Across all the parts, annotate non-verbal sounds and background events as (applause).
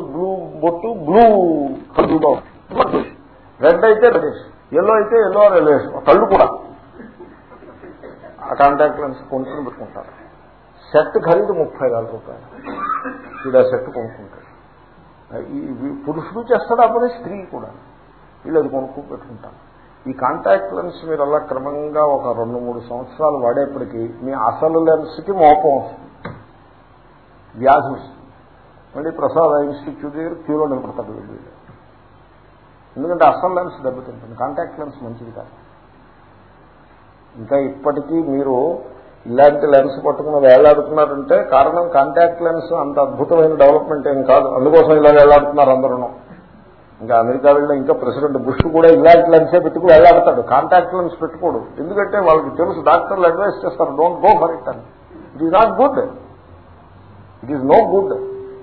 Blue బొట్టు blue కలుగుతాం red అయితే రెడ్డిష్ ఎల్లో అయితే ఎల్లో రెడ్డిష్ కళ్ళు కూడా. ఆ కాంటాక్ట్ లెన్స్ కొనుక్కుని పెట్టుకుంటారు. సెట్ ఖరీదు ముప్పై వేల రూపాయలు. వీడు ఆ సెట్ కొనుక్కుంటాడు. పురుషుడు చేస్తాడు అప్పుడే స్త్రీ కూడా. వీళ్ళు అది కొనుక్కు పెట్టుకుంటారు. ఈ కాంటాక్ట్ లెన్స్ మీరు అలా క్రమంగా ఒక రెండు మూడు సంవత్సరాలు వాడేప్పటికీ మీ అసలు లెన్స్కి మోపం వస్తుంది. వ్యాధి వస్తుంది. మళ్ళీ ప్రసాద్ ఇన్స్టిట్యూట్ దగ్గర క్యూలో నిలబడతాడు వీళ్ళు ఎందుకంటే అసలు లెన్స్ దెబ్బతింటుంది కాంటాక్ట్ లెన్స్ మంచిది కాదు. ఇంకా ఇప్పటికీ మీరు ఇలాంటి లెన్స్ పట్టుకుని వేలాడుతున్నారంటే కారణం కాంటాక్ట్ లెన్స్ అంత అద్భుతమైన డెవలప్మెంట్ ఏం కాదు. అందుకోసం ఇలా వేలాడుతున్నారు అందరూ ఇంకా అమెరికా వెళ్ళిన ఇంకా ప్రెసిడెంట్ బుష్ కూడా ఇలాంటి లెన్సే పెట్టుకు వేలాడతాడు. Contact lens పెట్టుకోడు. ఎందుకంటే వాళ్ళకి తెలుసు డాక్టర్లు అడ్వైస్ చేస్తారు డోంట్ గో ఫర్ ఇట్ అని. It is not good it is no good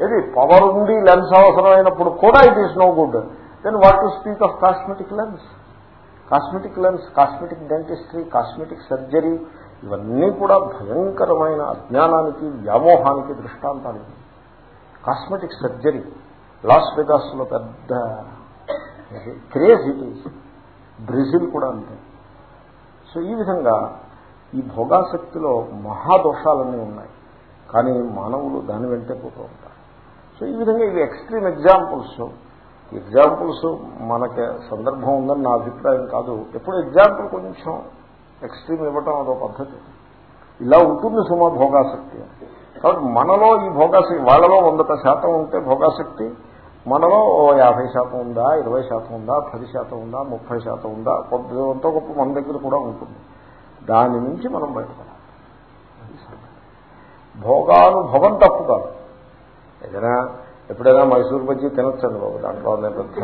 ఏది పవర్ ఉండి లెన్స్ అవసరమైనప్పుడు కూడా it is no good then what to speak of cosmetic lens cosmetic lens cosmetic dentistry cosmetic surgery ఇవన్నీ కూడా భయంకరమైన అజ్ఞానానికి వ్యామోహానికి దృష్టాంతాలు. కాస్మెటిక్ సర్జరీ లాస్ వెగాస్లో పెద్ద క్రేజ్ ఇట్ ఈజ్ బ్రెజిల్ కూడా అంతే. సో ఈ విధంగా ఈ భోగాసక్తిలో మహాదోషాలన్నీ ఉన్నాయి. కానీ మానవులు దాని వెంటే పోతూ ఉంటారు. సో ఈ విధంగా ఇవి ఎక్స్ట్రీమ్ ఎగ్జాంపుల్స్. ఎగ్జాంపుల్స్ మనకి సందర్భం ఉందని నా అభిప్రాయం కాదు. ఎప్పుడు ఎగ్జాంపుల్ కొంచెం ఎక్స్ట్రీమ్ ఇవ్వటం అదో పద్ధతి. ఇలా ఉంటుంది సుమా భోగాసక్తి కాబట్టి మనలో ఈ భోగాసక్తి వాళ్ళలో వంద శాతం ఉంటే భోగాసక్తి మనలో ఓ యాభై శాతం ఉందా ఇరవై శాతం ఉందా పది శాతం ఉందా ముప్పై శాతం ఉందా కొంత గొప్ప మన దగ్గర కూడా ఉంటుంది. దాని నుంచి మనం బయటపడాలి. భోగానుభవం తప్పు కాదు. ఏదైనా ఎప్పుడైనా మైసూర్ బజ్జీ తినొచ్చండి బాబు దాంట్లో పెద్ద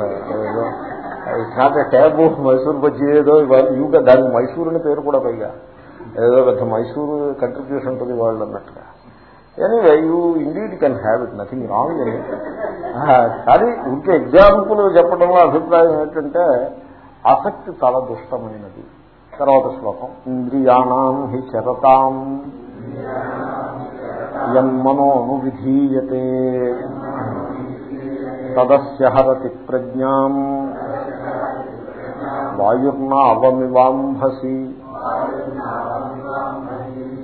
ఏదో. It's not taboo Mysore bajji ఏదో యూగా దాని మైసూర్ అని పేరు కూడా పైగా. ఏదో పెద్ద మైసూరు కంట్రిబ్యూషన్ ఉంటుంది వాళ్ళు అన్నట్టుగా. Anyway you indeed can have it nothing wrong అని కానీ ఇంకే ఎగ్జాంపుల్ చెప్పడంలో అభిప్రాయం ఏంటంటే ఆసక్తి చాలా దుష్టమైనది. తర్వాత శ్లోకం ఇంద్రియాణం హి చరతాం. యన్మనోనువిధీయతే తదస్య హరతి ప్రజ్ఞాం అవమివాంభసి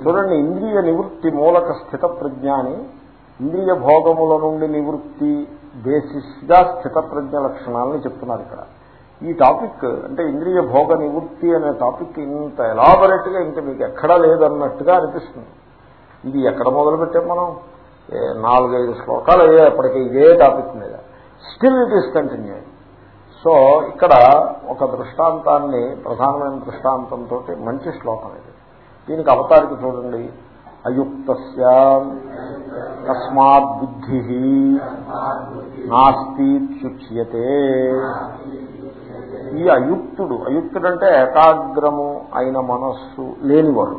చూడండి ఇంద్రియ నివృత్తి మూలక స్థిత ప్రజ్ఞాని ఇంద్రియ భోగముల నుండి నివృత్తి బేసిస్గా స్థిత ప్రజ్ఞ లక్షణాలని చెప్తున్నారు ఇక్కడ. ఈ టాపిక్ అంటే ఇంద్రియ భోగ నివృత్తి అనే టాపిక్ ఇంత ఎలాబొరేట్గా ఇంత మీకు ఎక్కడా లేదన్నట్టుగా అనిపిస్తుంది. ఇది ఎక్కడ మొదలుపెట్టాం మనం? ఏ నాలుగైదు శ్లోకాలు అయ్యాయి అప్పటికి ఇదే టాపిక్ మీద. Still it is continue so ఇక్కడ ఒక దృష్టాంతాన్ని ప్రధానమైన దృష్టాంతంతో మంచి శ్లోకం ఇది. దీనికి అవతారికి చూడండి. అయుక్త తస్మాత్ బుద్ధి నాస్తిచ్యుచ్యతే ఈ అయుక్తుడు అయుక్తుడంటే ఏకాగ్రము అయిన మనస్సు లేనివాడు.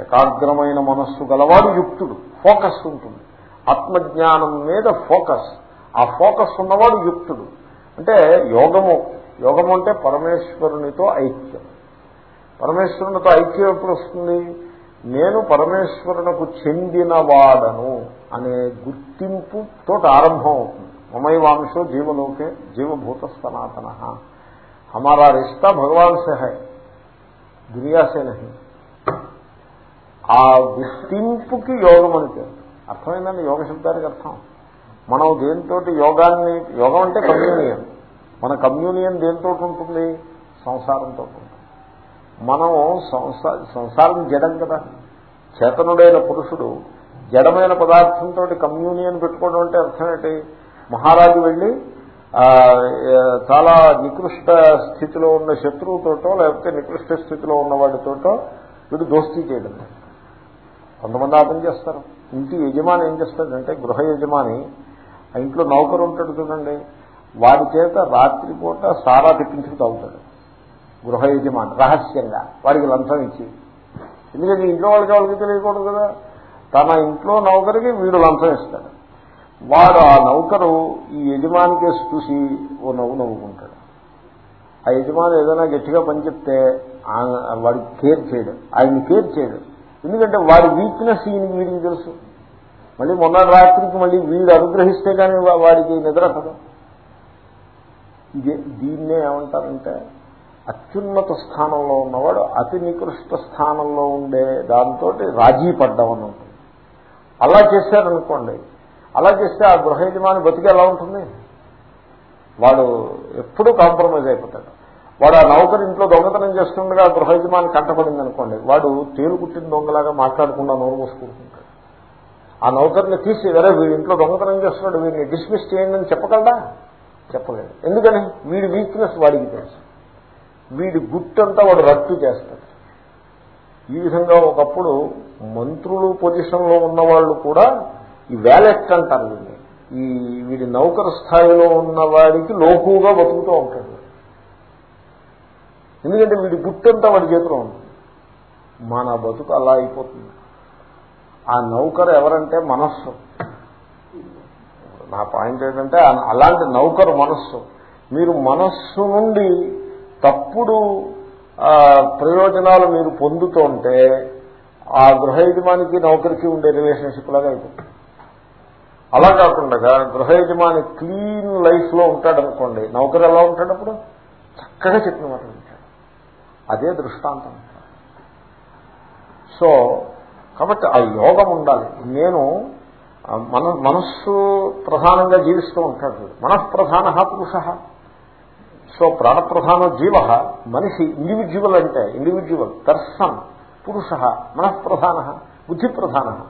ఏకాగ్రమైన మనస్సు గలవాడు యుక్తుడు. ఫోకస్ ఉంటుంది. ఆత్మజ్ఞానం మీద ఫోకస్. ఆ ఫోకస్ ఉన్నవాడు యుక్తుడు. అంటే యోగము. యోగము అంటే పరమేశ్వరునితో ఐక్యం. పరమేశ్వరునితో ఐక్యం ఎప్పుడు వస్తుంది? నేను పరమేశ్వరునకు చెందినవాడను అనే గుర్తింపు తోటి ఆరంభం అవుతుంది. మమైవాంశో జీవలోకే జీవభూత సనాతన. హమారా రిష్తా భగవాన్ సే హై దునియా సే ఆ గుర్తింపుకి యోగం అంటే అర్థమైందండి? యోగ శబ్దానికి అర్థం. మనం దేంతో యోగాన్ని యోగం అంటే కమ్యూనియన్. మన కమ్యూనియన్ దేంతో ఉంటుంది? సంసారంతో ఉంటుంది. మనం సంసా సంసారం జడం కదా. చేతనుడైన పురుషుడు జడమైన పదార్థంతో కమ్యూనియన్ పెట్టుకోవడం అంటే అర్థం ఏంటి? మహారాజు వెళ్ళి చాలా నికృష్ట స్థితిలో ఉన్న శత్రువుతోటో లేకపోతే నికృష్ట స్థితిలో ఉన్న వాడితోటో వీడు దోస్తీ చేయడం. కొంతమంది ఆ చేస్తారు. ఇంటి యజమాని ఏం చేస్తాడంటే గృహ యజమాని ఆ ఇంట్లో నౌకరు ఉంటాడు చూడండి వాడి చేత రాత్రిపూట సారా తెప్పించుకు తాగుతాడు. గృహ యజమాని రహస్యంగా వాడికి లంచం ఇచ్చి. ఎందుకంటే ఇంట్లో వాళ్ళకి వాళ్ళకి తెలియకూడదు కదా? తన ఇంట్లో నౌకరికి వీడు లంచం ఇస్తాడు. వాడు ఆ నౌకరు ఈ యజమానికి చూసి ఓ నవ్వు నవ్వుకుంటాడు. ఆ యజమాని ఏదైనా గట్టిగా పని చెప్తే ఆ- వాడికి కేర్ చేయడు. ఆయన్ని కేర్ చేయడు. ఎందుకంటే వాడి వీక్నెస్ ఈయన వీడికి తెలుసు. మళ్ళీ మొన్న రాత్రికి మళ్ళీ వీడు అనుగ్రహిస్తే కానీ వాడికి నిద్ర కదా ఇది దీన్నే ఏమంటారంటే అత్యున్నత స్థానంలో ఉన్నవాడు అతి నికృష్ట స్థానంలో ఉండే దాంతో రాజీ పడ్డం ఉంటుంది. అలా చేశారనుకోండి అలా చేస్తే ఆ గృహ యజమాని బతికి ఎలా ఉంటుంది? వాడు ఎప్పుడూ కాంప్రమైజ్ అయిపోతాడు. వాడు ఆ నౌకర్ ఇంట్లో దొంగతనం చేస్తుండగా గృహ యజమాని కంటపడింది అనుకోండి వాడు తేలు కుట్టిన దొంగలాగా మాట్లాడకుండా నోరు మూసుకుంటుంటాడు. ఆ నౌకర్ని తీసి వేరే వీడి ఇంట్లో దొంగతనం చేస్తున్నాడు వీడిని డిస్మిస్ చేయండి అని చెప్పగలడా? చెప్పలేదు. ఎందుకని? వీడి వీక్నెస్ వాడికి తెలుసు. వీడి గుట్టంతా వాడు రట్టు చేస్తాడు. ఈ విధంగా ఒకప్పుడు మంత్రులు పొజిషన్లో ఉన్నవాళ్ళు కూడా ఈ వ్యాలెట్ అంటారు వీడిని. ఈ వీడి నౌకర స్థాయిలో ఉన్నవాడికి లోకుగా బతుకుతూ ఉంటాడు. ఎందుకంటే వీడి గుట్టంతా వాడి చేతిలో ఉంటుంది మన బతుకు అలా అయిపోతుంది. ఆ నౌకరు ఎవరంటే మనస్సు. నా పాయింట్ ఏంటంటే అలాంటి నౌకరు మనస్సు. మీరు మనస్సు నుండి తప్పుడు ప్రయోజనాలు మీరు పొందుతుంటే ఆ గృహ యజమానికి నౌకరికి ఉండే రిలేషన్షిప్ లాగా అయిపోతుంది. అలా కాకుండా గృహ యజమాని క్లీన్ లైఫ్లో ఉంటాడనుకోండి నౌకరు ఎలా ఉంటాడు అప్పుడు? చక్కగా చెప్పిన మాట. అదే దృష్టాంతం. సో కాబట్టి ఆ యోగం ఉండాలి. నేను మన మనస్సు ప్రధానంగా జీవిస్తూ ఉంటాడు మనఃప్రధాన పురుష. సో ప్రాణప్రధాన జీవ. మనిషి ఇండివిజువల్ అంటే ఇండివిజువల్ దర్శన్ పురుష మనఃప్రధాన బుద్ధి ప్రధాన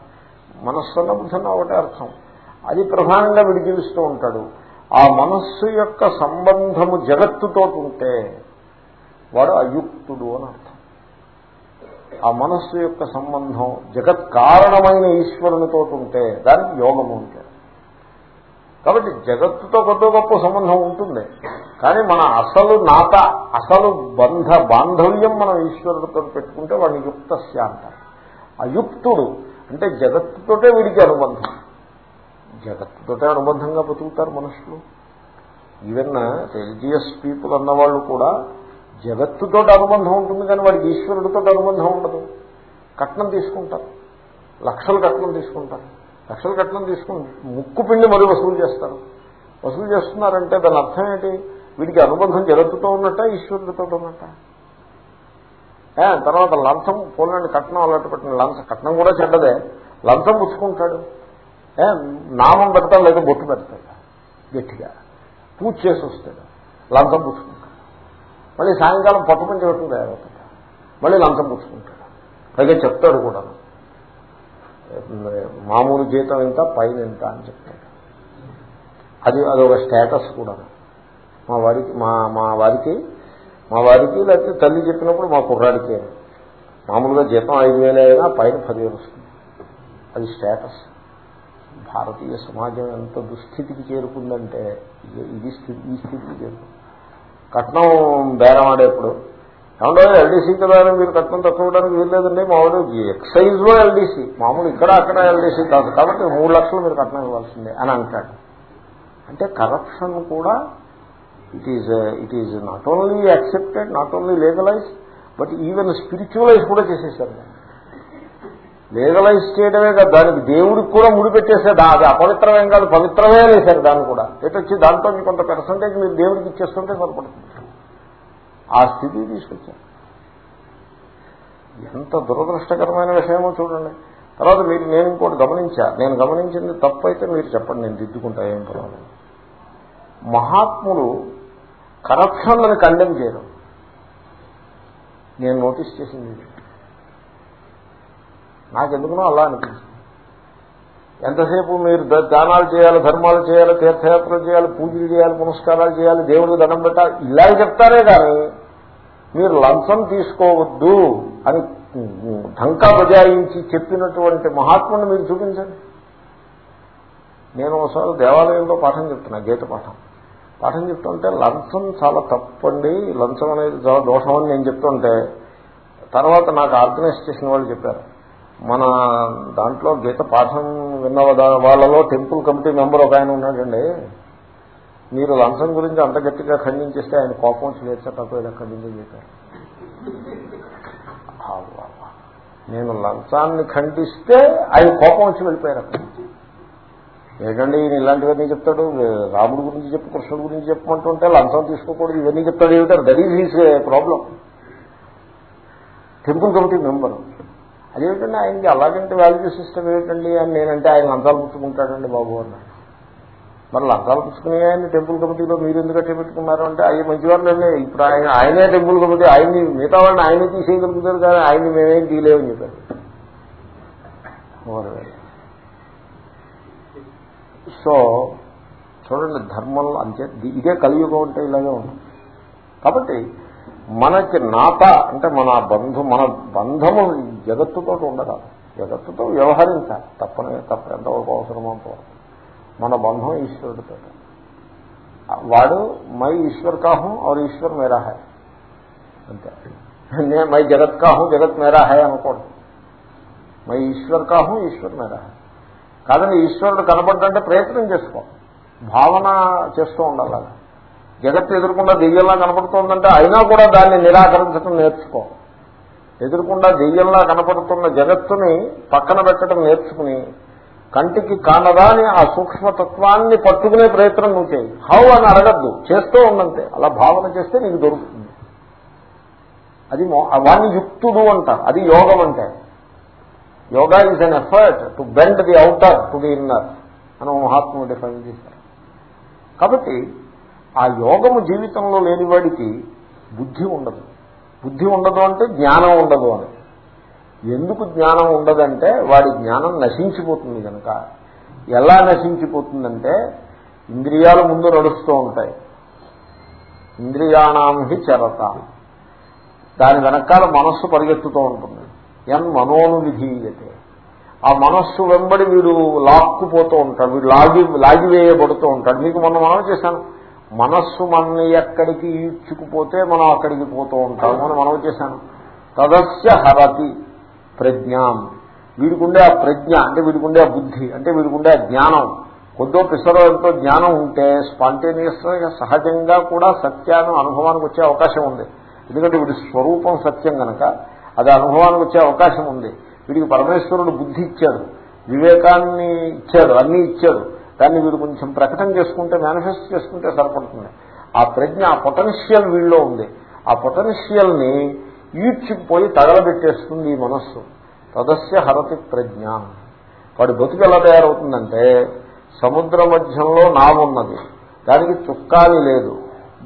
మనస్సున్న బుద్ధన్న ఒకటే అర్థం. అది ప్రధానంగా విడిజీవిస్తూ ఉంటాడు. ఆ మనస్సు యొక్క సంబంధము జగత్తుతో ఉంటే వాడు అయుక్తుడు అని అర్థం. ఆ మనస్సు యొక్క సంబంధం జగత్ కారణమైన ఈశ్వరునితో ఉంటే దానికి యోగము ఉంటుంది కాబట్టి జగత్తుతో కొద్ది గొప్ప సంబంధం ఉంటుంది. కానీ మన అసలు నాత అసలు బంధ బాంధవ్యం మనం ఈశ్వరుడితో పెట్టుకుంటే వాడిని యుక్తస్య అంటారు. అయుక్తుడు అంటే జగత్తుతోటే వీడికి అనుబంధం. జగత్తుతోటే అనుబంధంగా బతుకుతారు మనుషులు. ఈవెన్ రిలీజియస్ పీపుల్ అన్నవాళ్ళు కూడా జగత్తుతో అనుబంధం ఉంటుంది కానీ వాడికి ఈశ్వరుడితో అనుబంధం ఉండదు. కట్నం తీసుకుంటారు. లక్షలు కట్నం తీసుకుంటారు. లక్షలు కట్నం తీసుకుని ముక్కు పిండి మరి వసూలు చేస్తారు. వసూలు చేస్తున్నారంటే దాని అర్థం ఏంటి? వీడికి అనుబంధం జగత్తుతో ఉన్నట్ట ఈశ్వరుడితో ఉన్నట్ట? తర్వాత లంచం పోలండి కట్నం అలవాటు పెట్టిన లంచం. కట్నం కూడా చెడ్డదే. లంచం పుచ్చుకుంటాడు. నామం పెడతాడు లేదా బొట్టు పెడతాడు. గట్టిగా. పూజ చేసి వస్తాడు. లంచం పుచ్చుకుంటాడు. మళ్ళీ సాయంకాలం పట్టుకుని చేయటం తయారవుతాడు మళ్ళీ లంచం పుచ్చుకుంటాడు పైగా చెప్తాడు కూడా. మామూలు జీతం ఎంత పైన ఎంత అని చెప్తాడు అది అదొక స్టేటస్ కూడా. మా వారికి మా మా వారికి మా వారికి లేకపోతే తల్లి చెప్పినప్పుడు మా కుర్రాడికి. మామూలుగా జీతం ఐదు వేలు అయినా పైన పదివేలు వస్తుంది. అది స్టేటస్. భారతీయ సమాజం ఎంత దుస్థితికి చేరుకుందంటే ఇది స్థితి ఈ స్థితికి చేరుకుంది. కట్నం బేరం ఆడేప్పుడు ఏమంటే ఎల్డీసీ కదా మీరు కట్నం తక్కువడానికి వీల్లేదండి. మామూలు ఎక్సైజ్లో ఎల్డీసీ. మామూలు ఇక్కడ అక్కడ ఎల్డీసీ కాదు. కాబట్టి మూడు లక్షలు మీరు కట్నం ఇవ్వాల్సిందే అని అంటాడు. అంటే కరప్షన్ కూడా it is it is not only accepted not only legalise but even spiritualise కూడా చేసేసారు. లీగలైజ్ చేయడమే కాదు దానికి దేవుడికి కూడా ముడిపెట్టేసాడు అది అపవిత్రమేం కాదు పవిత్రమే వేశారు దాన్ని కూడా. ఎటొచ్చి దాంతో కొంత పర్సంటేజ్ మీరు దేవుడికి ఇచ్చేస్తుంటే సరిపడుతుంది. ఆ స్థితికి తీసుకొచ్చారు. ఎంత దురదృష్టకరమైన విషయమో చూడండి. తర్వాత మీరు నేను ఇంకోటి గమనించా. నేను గమనించింది తప్పైతే మీరు చెప్పండి నేను దిద్దుకుంటా ఏం పర్వాలేదు. మహాత్ములు కరప్షన్లను కండెమ్ చేయడం నేను నోటీస్ చేసింది నాకెందుకునో అలా అనిపించింది ఎంతసేపు మీరు దానాలు చేయాలి ధర్మాలు చేయాలి తీర్థయాత్రలు చేయాలి పూజలు చేయాలి పునస్కారాలు చేయాలి దేవుడికి దండం పెట్టాలి ఇలా చెప్తారే కానీ మీరు లంచం తీసుకోవద్దు అని ఢంకా బజాయించి చెప్పినటువంటి మహాత్ముని మీరు చూపించండి. నేను ఒకసారి దేవాలయంలో పాఠం చెప్తున్నా గీత పాఠం. పాఠం చెప్తుంటే లంచం చాలా తప్పండి లంచం అనేది చాలా దోషం అని నేను చెప్తుంటే తర్వాత నాకు ఆర్గనైజ్ చేసిన వాళ్ళు చెప్పారు. మన దాంట్లో గీత పాఠం విన్న వాళ్ళలో టెంపుల్ కమిటీ మెంబర్ ఒక ఆయన ఉన్నాడండి. మీరు లంచం గురించి అంత గట్టిగా ఖండించేస్తే ఆయన కోపం వచ్చి లేచా తప్ప ఖండించని చెప్పారు. నేను లంచాన్ని ఖండిస్తే ఆయన కోపం వచ్చి వెళ్ళిపోయారు అక్కడి. ఈయన ఇలాంటివన్నీ చెప్తాడు. రాముడి గురించి చెప్పు కృష్ణుడి గురించి చెప్పమంటుంటే లంచం తీసుకోకూడదు. ఇవన్నీ చెప్తాడు ఏమిటారు that is his problem temple committee member. అదేమిటండి ఆయనకి అలాగంటే వాల్యూ సిస్టమ్ ఏమిటండి అని నేనంటే ఆయన లంచాలు పుచ్చుకుంటాడండి బాబు అన్నాడు మరి లంచాలు పుచ్చుకునే ఆయన టెంపుల్ కమిటీలో మీరు ఎందుకు అట్టే పెట్టుకున్నారు అంటే అవి మంచివాళ్ళు ఇప్పుడు ఆయన ఆయనే టెంపుల్ కమిటీ ఆయన్ని మిగతా వాళ్ళని ఆయనే తీసేయగలుగుతారు కానీ ఆయన్ని మేమేం తీయలేమని చెప్పారు. సో చూడండి ధర్మంలో అంతే ఇదే కలియుగం అంటే ఇలాగే ఉంటుంది కాబట్టి మనకి నాత అంటే మన బంధు మన బంధము జగత్తుతో ఉండరాదు జగత్తుతో వ్యవహరించాలి. తప్పని తప్ప ఎంతవరకు అవసరమో మన బంధం ఈశ్వరుడితో. వాడు మై ఈశ్వర్ కాహు ఆర్ ఈశ్వర్ మేరా హై అంతే. నేను మై జగత్ కాహు జగత్ మేరా హై అనుకోండి మై ఈశ్వర్ కాహు ఈశ్వర్ మేరా హై కాదండి ఈశ్వరుడు కనపడ్డంటే ప్రయత్నం చేసుకో. భావన చేస్తూ ఉండాలి. అలా. జగత్తు ఎదురకుండా దెయ్యంలా కనపడుతోందంటే అయినా కూడా దాన్ని నిరాకరించడం నేర్చుకో. ఎదురకుండా దెయ్యంలా కనపడుతున్న జగత్తుని పక్కన పెట్టడం నేర్చుకుని కంటికి కానదాని ఆ సూక్ష్మతత్వాన్ని పట్టుకునే ప్రయత్నం నువ్వు చేయి. హౌ అని అడగద్దు. చేస్తూ ఉండంతే. అలా భావన చేస్తే నీకు దొరుకుతుంది. అది మో- వాణ్ణి యుక్తుడు అంట అది యోగం అంటే. Yoga is an effort to bend the outer to the inner అని మహాత్ముడు డిఫైన్ చేశారు. కాబట్టి ఆ యోగము జీవితంలో లేనివాడికి బుద్ధి ఉండదు. బుద్ధి ఉండదు అంటే జ్ఞానం ఉండదు అని. ఎందుకు జ్ఞానం ఉండదంటే వాడి జ్ఞానం నశించిపోతుంది కనుక. ఎలా నశించిపోతుందంటే ఇంద్రియాలు ముందు నడుస్తూ ఉంటాయి. ఇంద్రియాణం హి చరత. దాని వెనకాల మనస్సు పరిగెత్తుతూ ఉంటుంది. ఎన్ మనోను విధీయతే ఆ మనస్సు వెంబడి వీడు లాక్కుపోతూ ఉంటాడు వీడు లాగి లాగివేయబడుతూ ఉంటాడు. మీకు మొన్న మనం చేశాను. మనస్సు మన ఎక్కడికి ఈడ్చుకుపోతే మనం అక్కడికి పోతూ ఉంటాము అని మనం చేశాను. తదస్య హరతి ప్రజ్ఞాం. వీడికుండే ఆ ప్రజ్ఞ అంటే వీడికుండే ఆ బుద్ధి అంటే వీడికుండే ఆ జ్ఞానం. కొద్దో పిసరో ఎంతో జ్ఞానం ఉంటే స్పాంటేనియస్ సహజంగా కూడా సత్యాన్ని అనుభవానికి వచ్చే అవకాశం ఉంది. ఎందుకంటే వీడి స్వరూపం సత్యం గనక అది అనుభవానికి వచ్చే అవకాశం ఉంది. వీడికి పరమేశ్వరుడు బుద్ధి ఇచ్చాడు వివేకాన్ని ఇచ్చాడు అన్నీ ఇచ్చాడు. దాన్ని వీడు కొంచెం ప్రకటన చేసుకుంటే మేనిఫెస్ట్ చేసుకుంటే సరిపడుతుంది. ఆ ప్రజ్ఞ ఆ పొటెన్షియల్ వీళ్ళలో ఉంది. ఆ పొటెన్షియల్ని ఈడ్చిపోయి తగలబెట్టేస్తుంది ఈ మనస్సు. తదస్య హరతి ప్రజ్ఞ. వాడి బతుకు ఎలా తయారవుతుందంటే సముద్ర మధ్యంలో నావున్నది దానికి చుక్కాలి లేదు.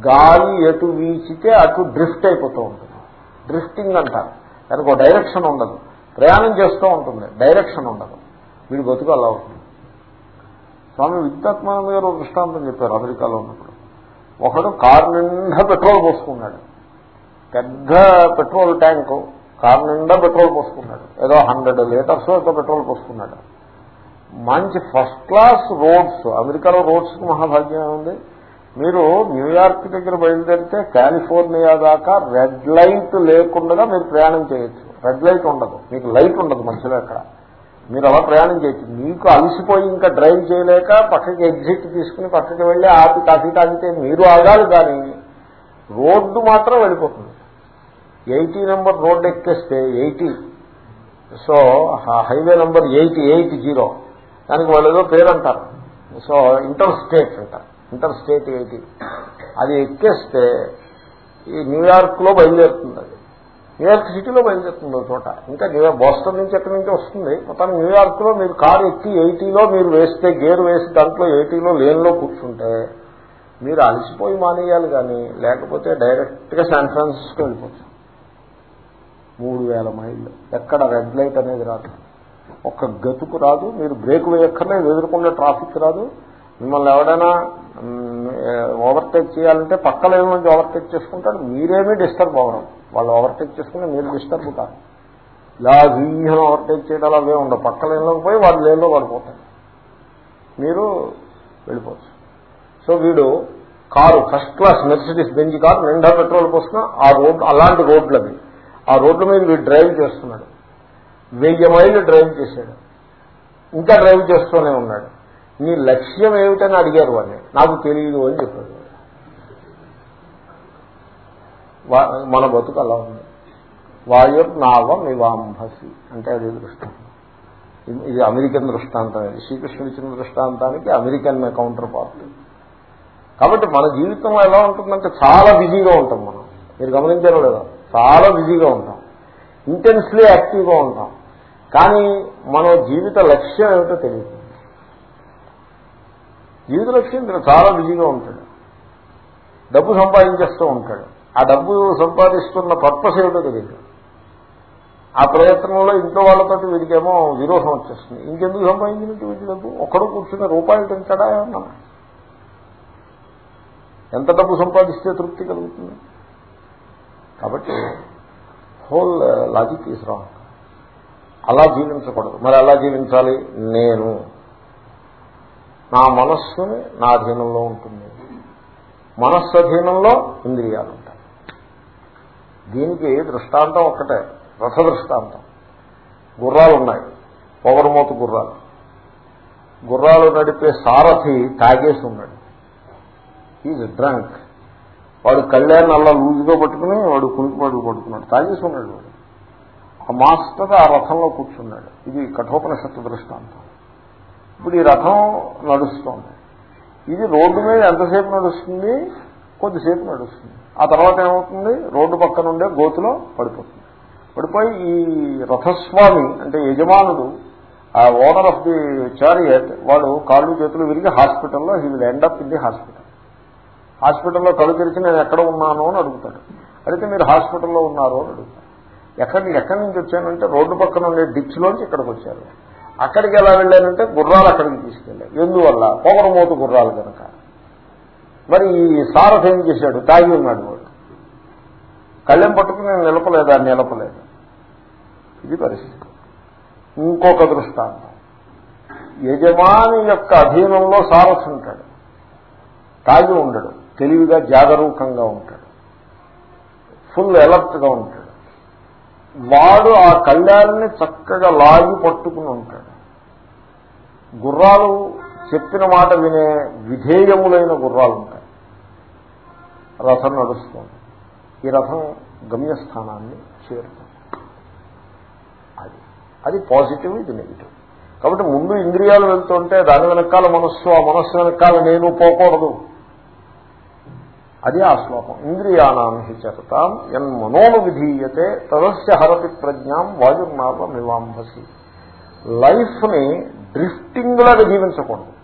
గాలి ఎటు వీచితే అటు డ్రిఫ్ట్ అయిపోతూ ఉంటుంది. డ్రిఫ్టింగ్ అంటారు. దానికి ఒక డైరెక్షన్ ఉండదు. ప్రయాణం చేస్తూ ఉంటుంది. డైరెక్షన్ ఉండదు. వీడి బతుకు అలా ఉంటుంది. స్వామి విద్యాత్మానంద గారు ఒక దృష్టాంతం చెప్పారు అమెరికాలో ఉన్నప్పుడు. ఒకడు కారు నిండా పెట్రోల్ పోసుకున్నాడు. పెద్ద పెట్రోల్ ట్యాంకు కారు నిండా పెట్రోల్ పోసుకున్నాడు. ఏదో హండ్రెడ్ లీటర్స్ ఏదో పెట్రోల్ పోసుకున్నాడు. మంచి ఫస్ట్ క్లాస్ రోడ్స్ అమెరికాలో రోడ్స్కి మహాభాగ్యం ఉంది మీరు న్యూయార్క్ దగ్గర బయలుదేరితే కాలిఫోర్నియా దాకా రెడ్ లైట్ లేకుండా మీరు ప్రయాణం చేయొచ్చు. రెడ్ లైట్ ఉండదు. మీకు లైట్ ఉండదు మధ్యలో అక్కడ. మీరు అలా ప్రయాణం చేయొచ్చు. మీకు అలసిపోయి ఇంకా డ్రైవ్ చేయలేక పక్కకి ఎగ్జిట్ తీసుకుని పక్కకి వెళ్ళి ఆపి కాఫీ తాగితే మీరు ఆగాలి కానీ రోడ్డు మాత్రం వెళ్ళిపోతుంది. Eighty number road ఎక్కేస్తే eighty. So highway number eighty eight zero. దానికి వాళ్ళు ఏదో పేరు అంటారు. సో ఇంటర్ స్టేట్ అంటారు ఇంటర్ స్టేట్ ఎయిటీ. అది ఎక్కేస్తే ఈ న్యూయార్క్లో బయలుదేరుతుంది అది. న్యూయార్క్ సిటీలో బయలుదేరుతుంది ఒక చోట. ఇంకా న్యూయార్క్ బోస్టన్ నుంచి ఎక్కడి నుంచి వస్తుంది. మొత్తం న్యూయార్క్లో మీరు కారు ఎక్కి ఎయిటీలో మీరు వేస్తే గేర్ వేసి దాంట్లో ఎయిటీలో లేన్లో కూర్చుంటే మీరు అలసిపోయి మానేయాలి కానీ లేకపోతే డైరెక్ట్గా శాన్ ఫ్రాన్సిస్కో వెళ్ళిపోవచ్చు మూడు వేల మైళ్ళు. ఎక్కడ రెడ్ లైట్ అనేది రాదు. ఒక్క గతుకు రాదు. మీరు బ్రేక్ వేయక్కర్లేదు ఎదుర్కొనే ట్రాఫిక్ రాదు. మిమ్మల్ని ఎవడైనా ఓవర్టేక్ చేయాలంటే పక్కల ఏమైనా ఓవర్టేక్ చేసుకుంటాడు. మీరేమీ డిస్టర్బ్ అవ్వడం వాళ్ళు ఓవర్టేక్ చేసుకుని మీరు డిస్టర్బ్ కాదు. ఇలా వీహం ఓవర్టేక్ చేయడం అవే ఉండవు పక్క లేన్లోకి పోయి వాళ్ళు లేన్లో పడిపోతారు మీరు వెళ్ళిపోవచ్చు. సో వీడు car first class Mercedes Benz car నిండా పెట్రోల్ పోసిన ఆ రోడ్ అలాంటి రోడ్లు అవి ఆ రోడ్ల మీద వీడు డ్రైవ్ చేస్తున్నాడు. వెయ్యి మైళ్ళు డ్రైవ్ చేశాడు. ఇంకా డ్రైవ్ చేస్తూనే ఉన్నాడు. నీ లక్ష్యం ఏమిటని అడిగారు వాడిని. నాకు తెలియదు అని చెప్పాడు వా- మన బతుకు అలా ఉంది. వాయుర్ నావ మివాంభసి అంటే అది దృష్టాంతం ఇది అమెరికన్ దృష్టాంతం ఇది శ్రీకృష్ణుడు ఇచ్చిన దృష్టాంతానికి అమెరికన్ కౌంటర్ పార్ట్ కాబట్టి మన జీవితం ఎలా ఉంటుందంటే చాలా బిజీగా ఉంటాం మనం. మీరు గమనించారో లేదా? చాలా బిజీగా ఉంటాం. ఇంటెన్స్లీ యాక్టివ్గా ఉంటాం. కానీ మన జీవిత లక్ష్యం ఏమిటో తెలియదు. జీవిత లక్ష్యం చాలా బిజీగా ఉంటాడు. డబ్బు సంపాదించేస్తూ ఉంటాడు. ఆ డబ్బు సంపాదిస్తున్న పర్పస్ ఏమిటో తెలియదు. ఆ ప్రయత్నంలో ఇంట్లో వాళ్ళతో వీడికేమో విరోధం వచ్చేస్తుంది. ఇంకెందుకు సంపాదించినట్టు వీటి డబ్బు? ఒక్కడు కూర్చున్న రూపాయలు తింటాడా ఏమన్నా? ఎంత డబ్బు సంపాదిస్తే తృప్తి కలుగుతుంది? కాబట్టి హోల్ లాజిక్ ఈజ్ రాంగ్. అలా జీవించకూడదు. మరి అలా జీవించాలి? నేను. నా మనస్సుని నా అధీనంలో ఉంటుంది. మనస్సు అధీనంలో ఇంద్రియాలు ఉంటాయి. దీనికి దృష్టాంతం ఒక్కటే రథ దృష్టాంతం. గుర్రాలు ఉన్నాయి పొగరమోతు గుర్రాలు. గుర్రాలు నడిపే సారథి తాగేసి ఉన్నాడు ఈజ్ డ్రంక్ వాడు కళ్యాణ్ అలా లూజుగా పట్టుకుని వాడు కునికిపాడు పట్టుకున్నాడు తాగేసి ఉన్నాడు వాడు. ఆ మాస్టర్ ఆ రథంలో కూర్చున్నాడు. ఇది కఠోపనిషత్తు దృష్టాంతం. ఇప్పుడు ఈ రథం నడుస్తోంది. ఇది రోడ్డు మీద ఎంతసేపు నడుస్తుంది? కొద్దిసేపు నడుస్తుంది. ఆ తర్వాత ఏమవుతుంది? రోడ్డు పక్కన ఉండే గోతులో పడిపోతుంది. పడిపోయి ఈ రథస్వామి అంటే యజమానుడు ఆ ఓనర్ ఆఫ్ ది చారియట్ వాడు కాళ్ళు చేతులు విరిగి హాస్పిటల్లో he will end up in the hospital హాస్పిటల్లో కళ్ళు తెరిచి నేను ఎక్కడ ఉన్నాను అని అడుగుతాడు. అడిగితే మీరు హాస్పిటల్లో ఉన్నారు అని అడుగుతాడు. ఎక్కడి ఎక్కడి నుంచి వచ్చానంటే రోడ్డు పక్కన ఉండే డిచ్లోంచి ఇక్కడికి వచ్చారు. అక్కడికి ఎలా వెళ్ళానంటే గుర్రాలు అక్కడికి తీసుకెళ్ళారు ఎందువల్ల? పొగరమోతు గుర్రాలు కనుక. మరి ఈ సారథ ఏం చేశాడు? తాగి ఉన్నాడు వాడు. కళ్ళెం పట్టుకుని నేను నిలపలేదా నిలపలేదు. ఇది పరిస్థితి. ఇంకొక దృష్టాంతం. యజమాని యొక్క అధీనంలో సారథి ఉంటాడు. తాగి ఉండడు. తెలివిగా జాగరూకంగా ఉంటాడు. ఫుల్ ఎలర్ట్గా ఉంటాడు. వాడు ఆ కళ్యాణాన్ని చక్కగా లాగి పట్టుకుని ఉంటాడు. గుర్రాలు చెప్పిన మాట వినే విధేయములైన గుర్రాలు ఉంటాయి రథం నడుస్తుంది. ఈ రథం గమ్యస్థానాన్ని చేరుతుంది అది. అది పాజిటివ్ ఇది నెగిటివ్. కాబట్టి ముందు ఇంద్రియాలు వెళ్తుంటే దాని వెనకాల మనస్సు ఆ మనస్సు వెనకాల నేను పోకూడదు. అది ఆ శ్లోకం. ఇంద్రియాణం హిచరతాం ఎన్ మనోను విధీయతే తదస్య హరతి ప్రజ్ఞాం వాయుర్నాభ మివాంభసి లైఫ్ని డ్రిఫ్టింగ్ లాగా జీవించకూడదు.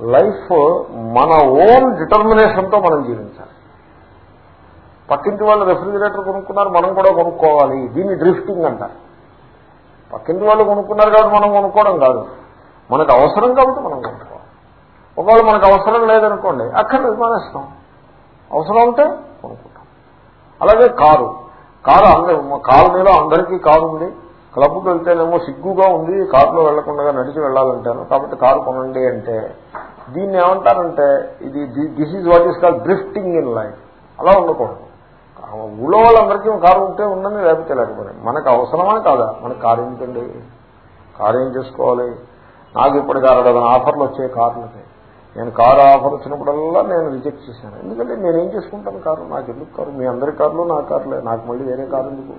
లైఫ్ మన ఓన్ డిటర్మినేషన్తో మనం జీవించాలి. పక్కింటి వాళ్ళు రెఫ్రిజిరేటర్ కొనుక్కున్నారు మనం కూడా కొనుక్కోవాలి. దీన్ని డ్రిఫ్టింగ్ అంటారు. పక్కింటి వాళ్ళు కొనుక్కున్నారు కాబట్టి మనం కొనుక్కోవడం కాదు. మనకు అవసరం కాబట్టి మనం కొనుక్కోవాలి. ఒకవేళ మనకు అవసరం లేదనుకోండి అక్కడ మానేస్తాం అవసరం ఉంటే కొనుక్కుంటాం. అలాగే కారు. కారు అందరి కారు మీద అందరికీ కారు ఉంది. క్లబ్కి వెళ్తేనేమో సిగ్గుగా ఉంది కారులో వెళ్ళకుండా నడిచి వెళ్ళాలంటాను. కాబట్టి కారు కొనండి అంటే దీన్ని ఏమంటారంటే ఇది this is what is call drifting in life అలా ఉండకూడదు. ఊళ్ళో వాళ్ళందరికీ కారు ఉంటే ఉందని లేకపోతే లేకపోతే మనకు అవసరమా కాదా? మనకు కారు ఏంటండి కారు ఏం చేసుకోవాలి? నాకు ఇప్పటికి అరవై ఆఫర్లు వచ్చే కార్లకి. నేను కారు ఆఫర్ వచ్చినప్పుడల్లా నేను రిజెక్ట్ చేశాను. ఎందుకంటే నేనేం చేసుకుంటాను కారు? నాకు ఎందుకు కారు? మీ అందరి కార్లు నా కార్లే. నాకు మళ్ళీ వేరే కారు ఎందుకు?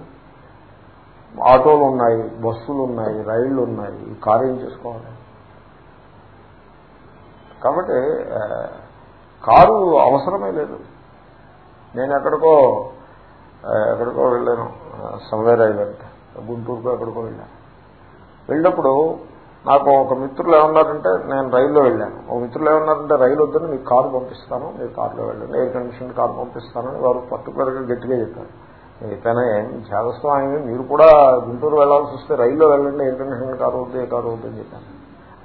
ఆటోలు ఉన్నాయి బస్సులు ఉన్నాయి రైళ్ళు ఉన్నాయి ఈ కారు ఏం చేసుకోవాలి? కాబట్టి కారు అవసరమే లేదు. నేను ఎక్కడికో ఎక్కడికో వెళ్ళాను సమ్వేర్ ఐలాండ్ గుంటూరుకో ఎక్కడికో వెళ్ళాను. వెళ్ళినప్పుడు నాకు ఒక మిత్రులు ఏమన్నారంటే నేను రైల్లో వెళ్ళాను. ఒక మిత్రులు ఏమన్నారంటే రైలు వద్దని మీకు కారు పంపిస్తాను మీరు కారులో వెళ్ళండి ఎయిర్ కండిషన్ కారు పంపిస్తానని వారు పర్టికులర్గా గట్టిగా చెప్పారు. నేను చెప్పాను మీరు కూడా గుంటూరు వెళ్ళాల్సి వస్తే రైల్లో వెళ్ళండి ఎయిర్ కారు అవుతుంది కారు అవుతుంది చెప్పాను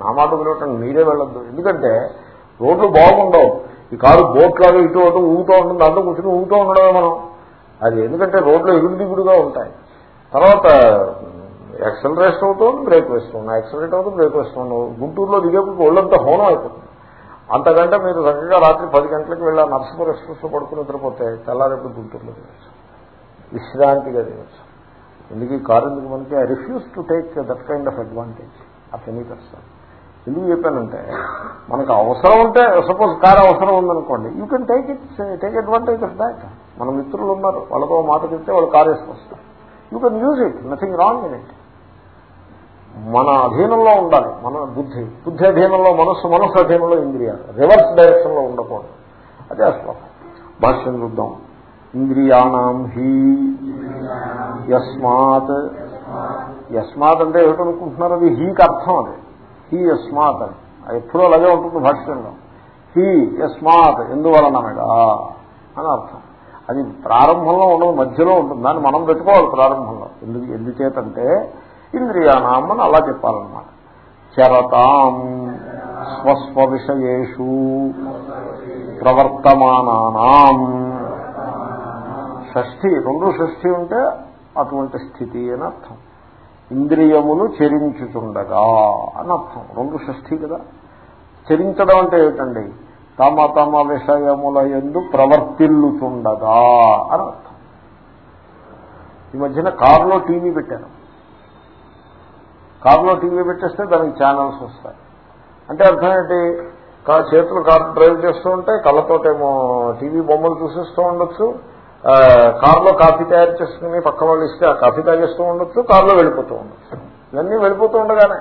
నా మాట వదిలేటండి మీరే వెళ్ళొద్దు. ఎందుకంటే రోడ్లు బాగుండవు. ఈ కారు బోట్ లాగా ఇటు అటు ఊగుతూ ఉంటుంది దాంట్లో కూర్చొని ఊగుతూ ఉండడమే మనం. అది ఎందుకంటే రోడ్లు ఎగురుదిగుడుగా ఉంటాయి. తర్వాత యాక్సలరేషన్ అవుతుంది బ్రేక్ వేస్తున్నాం యాక్సలరేట్ అవుతుంది బ్రేక్ వేస్తున్నావు గుంటూరులో దిగేప్పుడు ఒళ్ళంతా హోనం అయిపోతుంది. అంతకంటే మీరు చక్కగా రాత్రి పది గంటలకు వెళ్ళి నర్సపూర్ ఎక్స్ప్రెస్ పడుకుని నిద్రపోతే తెల్లారేపు గుంటూరులో దిగచ్చు విశ్రాంతిగా తినచ్చు ఎందుకు ఈ కారు ఎందుకు మనకి? I refuse to take that kind of advantage of any person ఎందుకు చెప్పానంటే మనకు అవసరం ఉంటే సపోజ్ కారు అవసరం ఉందనుకోండి you can take it take advantage of that మన మిత్రులు ఉన్నారు వాళ్ళతో మాట చెప్తే వాళ్ళు car వేసుకొస్తారు. You can use it nothing wrong in it మన అధీనంలో ఉండాలి మన బుద్ధి. బుద్ధి అధీనంలో మనస్సు మనస్సు అధీనంలో ఇంద్రియాలు. రివర్స్ డైరెక్షన్లో ఉండకూడదు. అదే అసలు భాష్యం చూద్దాం. ఇంద్రియాణం హి యస్మాత్. యస్మాత్ అంటే ఏమిటనుకుంటున్నారు అది హీకి అర్థం అది. హీ యస్మాత్ అని. అది ఎప్పుడూ అలాగే ఉంటుంది భాష్యంలో. హీ యస్మాత్ ఎందువలనగా అని అర్థం. అది ప్రారంభంలో ఉండదు మధ్యలో ఉంటుంది. దాన్ని మనం పెట్టుకోవాలి ప్రారంభంలో. ఎందుకు ఎందుచేతంటే ఇంద్రియాణం అని అలా చెప్పాలన్నమాట. చరతాం స్వస్వ విషయేషు ప్రవర్తమానానాం షష్ఠి రెండు షష్ఠి ఉంటే అటువంటి స్థితి అని అర్థం. ఇంద్రియములు చెరించుచుండగా అని అర్థం. రెండు షష్ఠి కదా. చెరించడం అంటే ఏమిటండి? తమ తమ విషయముల ఎందు ప్రవర్తిల్లుతుండగా అని అర్థం. ఈ మధ్యన కారులో టీవీ పెట్టాను కారులో టీవీ పెట్టేస్తే దానికి ఛానల్స్ వస్తాయి. అంటే అర్థం ఏంటి? చేతులు కారు డ్రైవ్ చేస్తూ ఉంటే కళ్ళతోటేమో టీవీ బొమ్మలు చూసేస్తూ ఉండొచ్చు. కారులో కాఫీ తయారు చేసుకుని పక్క వాళ్ళు ఇస్తే ఆ కాఫీ తాగేస్తూ ఉండొచ్చు కారులో వెళ్ళిపోతూ ఉండొచ్చు. ఇవన్నీ వెళ్ళిపోతూ ఉండగానే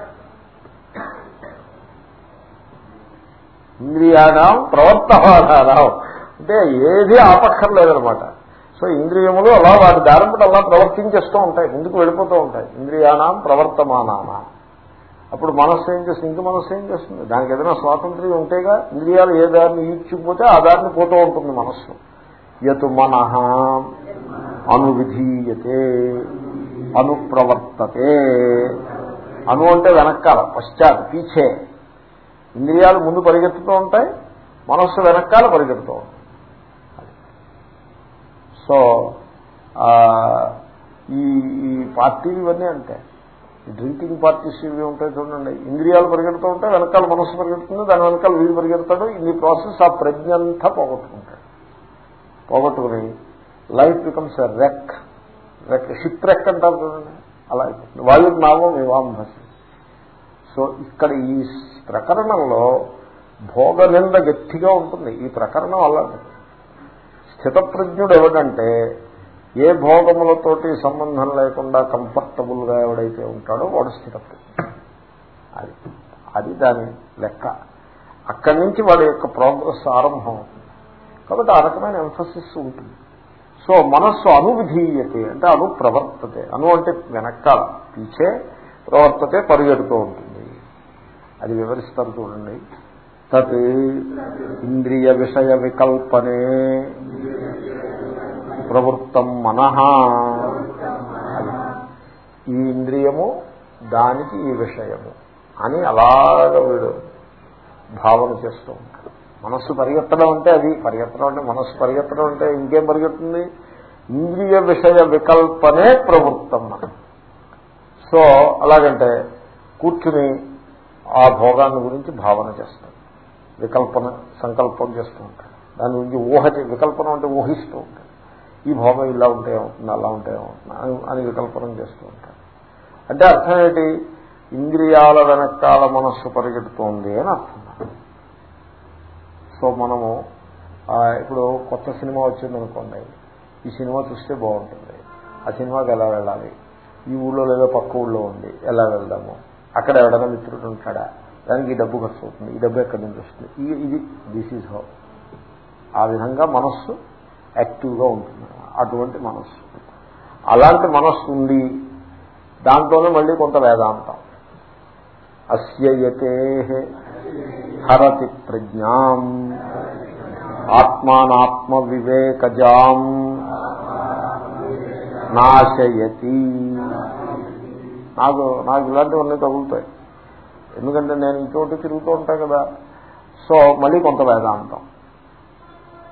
ఇంద్రియాణం ప్రవర్తమానాం అంటే ఏది ఆపక్కర్లేదనమాట సో ఇంద్రియములు అలా వాటి దారంపట అలా ప్రవర్తించేస్తూ ఉంటాయి ముందుకు వెళ్ళిపోతూ ఉంటాయి. ఇంద్రియాణం ప్రవర్తమానానా అప్పుడు మనస్సు ఏం చేస్తుంది? ఇంక మనస్సు ఏం చేస్తుంది? దానికి ఏదైనా స్వాతంత్ర్యం ఉంటేగా ఇంద్రియాలు ఏ దారిని ఈడ్చుకుపోతే ఆ దారిని పోతూ ఉంటుంది మనస్సు. యతు మన అనువిధీయతే అనుప్రవర్తతే. అను అంటే వెనక్కాల పశ్చాత్ పీచే ఇంద్రియాలు ముందు పరిగెత్తుతూ ఉంటాయి మనస్సు వెనక్కాల పరిగెడుతూ ఉంటుంది సో ఈ ఈ పార్టీలు ఇవన్నీ అంటే డ్రింకింగ్ పార్టీస్ ఇవి ఉంటాయి చూడండి. ఇంద్రియాలు పరిగెడుతూ ఉంటాయి వెనకాల మనస్సు పరిగెడుతుంది దాని వెనకాల వీడు పరిగెడతాడు ఈ ప్రాసెస్ ఆ ప్రజ్ఞ అంతా పోగొట్టుకుంటాడు. పోగొట్టుకుని లైఫ్ బికమ్స్ రెక్. రెక్ షిప్ రెక్ అంటారు చూడండి. అలా అయిపోతుంది. వాయు నామం వివాంభసి సో ఇక్కడ ఈ ప్రకరణంలో భోగ నింద గట్టిగా ఉంటుంది. ఈ ప్రకరణం అలాంటి స్థితప్రజ్ఞుడు ఎవడంటే ఏ భోగములతోటి సంబంధం లేకుండా కంఫర్టబుల్గా ఎవడైతే ఉంటాడో వాడు స్థితప్రజ్ఞ అది అది దాని లెక్క. అక్కడి నుంచి వాడి యొక్క ప్రోగ్రెస్ ఆరంభం అవుతుంది. కాబట్టి ఆ రకమైన ఎంఫసిస్ ఉంటుంది. సో మనస్సు అనువిధీయతే అంటే అను ప్రవర్తతే అను అంటే వెనకాల పీచే ప్రవర్తతే పరిగెడుతూ ఉంటుంది. అది వివరిస్తారు చూడండి. తత్ ఇంద్రియ విషయ వికల్పనే ప్రవృత్తం మన. ఈ ఇంద్రియము దానికి ఈ విషయము అని అలాగ వీడు భావన చేస్తూ ఉంటాడు. మనస్సు పరిగెత్తడం అంటే అది. పరిగెత్తడం అంటే మనస్సు పరిగెత్తడం అంటే ఇంకేం పరిగెత్తుంది? ఇంద్రియ విషయ వికల్పనే ప్రవృత్తం మనం సో అలాగంటే కూర్చుని ఆ భోగాన్ని గురించి భావన చేస్తాం వికల్పన సంకల్పం చేస్తూ ఉంటాడు. దాని గురించి ఊహ వికల్పన అంటే ఊహిస్తూ ఉంటాడు. ఈ భోగం ఇలా ఉంటే ఏమవుతుంది? అలా ఉంటే ఏమవుతుంది? అని- అని వికల్పనం చేస్తూ ఉంటాడు. అంటే అర్థం ఏంటి? ఇంద్రియాల వెనకాల మనస్సు పరిగెడుతోంది అని అర్థం. సో మనము ఇప్పుడు కొత్త సినిమా వచ్చిందనుకోండి ఈ సినిమా చూస్తే బాగుంటుంది. ఆ సినిమాకి ఎలా వెళ్ళాలి? ఈ ఊళ్ళో లేదో పక్క ఊళ్ళో ఉంది ఎలా వెళ్దాము? అక్కడ ఎవడైనా మిత్రుడు ఉంటాడా? దానికి ఈ డబ్బు ఖర్చు అవుతుంది ఈ డబ్బు ఎక్కడి నుంచి వస్తుంది? ఈ- ఇది దిస్ ఈజ్ హౌ ఆ విధంగా మనస్సు యాక్టివ్గా ఉంటుంది. అటువంటి మనస్సు. అలాంటి మనస్సు ఉంది దాంట్లోనే మళ్ళీ కొంత వేదాంతం. అస్యయతే హరతి ప్రజ్ఞాం. ఆత్మానాత్మ వివేకజాం నాశయతి. నాకు నాకు ఇలాంటివన్నీ తగులుతాయి. ఎందుకంటే నేను ఇటువంటి తిరుగుతూ ఉంటాను కదా. సో మళ్ళీ కొంత వేదాంతం.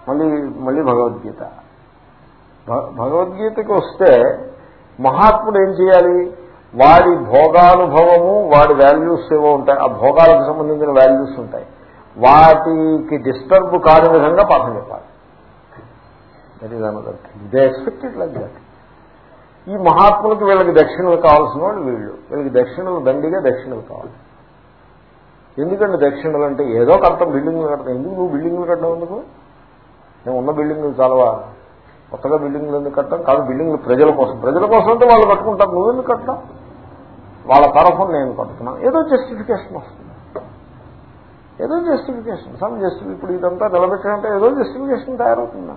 మళ్ళీ మళ్ళీ భగవద్గీత. భ- భగవద్గీతకి వస్తే మహాత్ముడు ఏం చేయాలి? వాడి భోగానుభవము వాడి వాల్యూస్ ఏవో ఉంటాయి. ఆ భోగాలకు సంబంధించిన వాల్యూస్ ఉంటాయి. వాటికి డిస్టర్బ్ కాని విధంగా పాఠం చెప్పాలి. That is another they expected like that ఈ మహాత్ములకు వీళ్ళకి దక్షిణలు కావాల్సిన వాళ్ళు వీళ్ళు. వీళ్ళకి దక్షిణలు దండిగా దక్షిణలు కావాలి. ఎందుకంటే దక్షిణలు అంటే ఏదో కడతాం బిల్డింగ్లు కడతాం ఎందుకు నువ్వు బిల్డింగ్లు కట్టడం ఎందుకు? నేను ఉన్న బిల్డింగ్లు చాలవా? కొత్తగా బిల్డింగ్లు ఎందుకు కట్టడం? కాదు బిల్డింగ్లు ప్రజల కోసం. ప్రజల కోసం అంటే వాళ్ళు కట్టుకుంటారు. నువ్వెందుకు కట్టడం? వాళ్ళ తరఫున నేను కడుతున్నాను ఏదో జస్టిఫికేషన్ వస్తుంది. ఏదో జస్టిఫికేషన్ సమ్ జస్టిఫి ఇప్పుడు ఇదంతా నిలబెట్టాలంటే ఏదో జస్టిఫికేషన్ తయారవుతుంది.